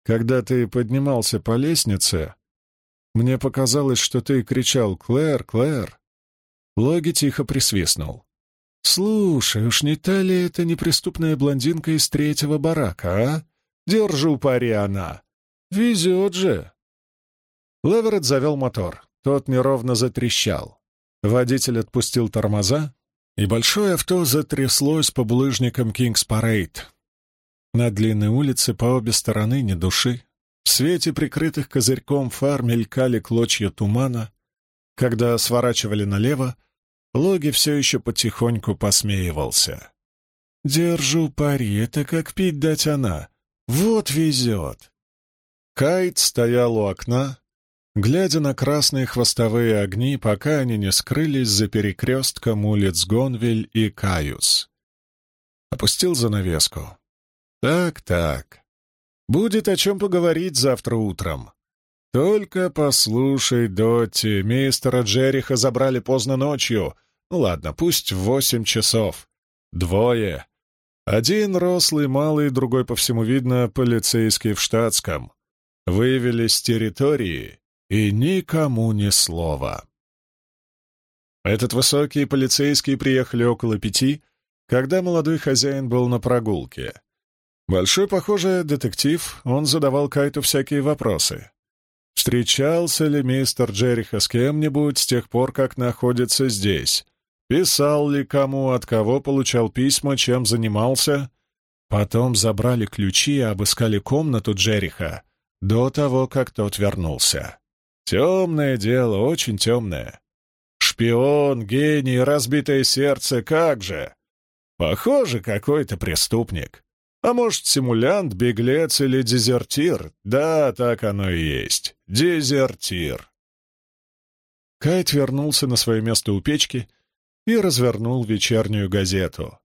«Когда ты поднимался по лестнице, мне показалось, что ты кричал «Клэр, Клэр!» Логи тихо присвистнул. «Слушай, уж не та ли это неприступная блондинка из третьего барака, а? Держу пари она. Везет же!» Леверет завел мотор. Тот неровно затрещал. Водитель отпустил тормоза, и большое авто затряслось по булыжникам Кингс-Парейд. На длинной улице по обе стороны ни души. В свете прикрытых козырьком фар мелькали клочья тумана. Когда сворачивали налево, Логи все еще потихоньку посмеивался. «Держу пари, это как пить дать она. Вот везет!» Кайт стоял у окна, глядя на красные хвостовые огни, пока они не скрылись за перекрестком улиц Гонвель и Каюс. Опустил занавеску. «Так-так. Будет о чем поговорить завтра утром. Только послушай, Дотти, мистера Джериха забрали поздно ночью. Ну ладно, пусть в восемь часов. Двое. Один рослый, малый, другой, по всему видно, полицейский в штатском. Вывели с территории и никому ни слова. Этот высокий полицейский приехали около пяти, когда молодой хозяин был на прогулке. Большой, похоже, детектив, он задавал Кайту всякие вопросы. Встречался ли мистер Джериха с кем-нибудь с тех пор, как находится здесь? Писал ли кому, от кого получал письма, чем занимался? Потом забрали ключи и обыскали комнату Джериха до того, как тот вернулся. Темное дело, очень темное. Шпион, гений, разбитое сердце, как же! Похоже, какой-то преступник. А может, симулянт, беглец или дезертир? Да, так оно и есть. Дезертир. Кайт вернулся на свое место у печки и развернул вечернюю газету.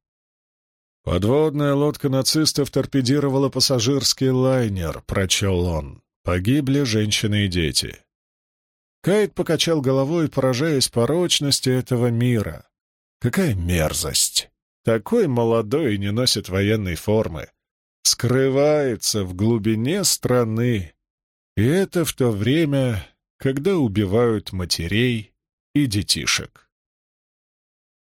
«Подводная лодка нацистов торпедировала пассажирский лайнер», — прочел он. «Погибли женщины и дети». Кайт покачал головой, поражаясь порочности этого мира. «Какая мерзость! Такой молодой и не носит военной формы. Скрывается в глубине страны. И это в то время, когда убивают матерей и детишек».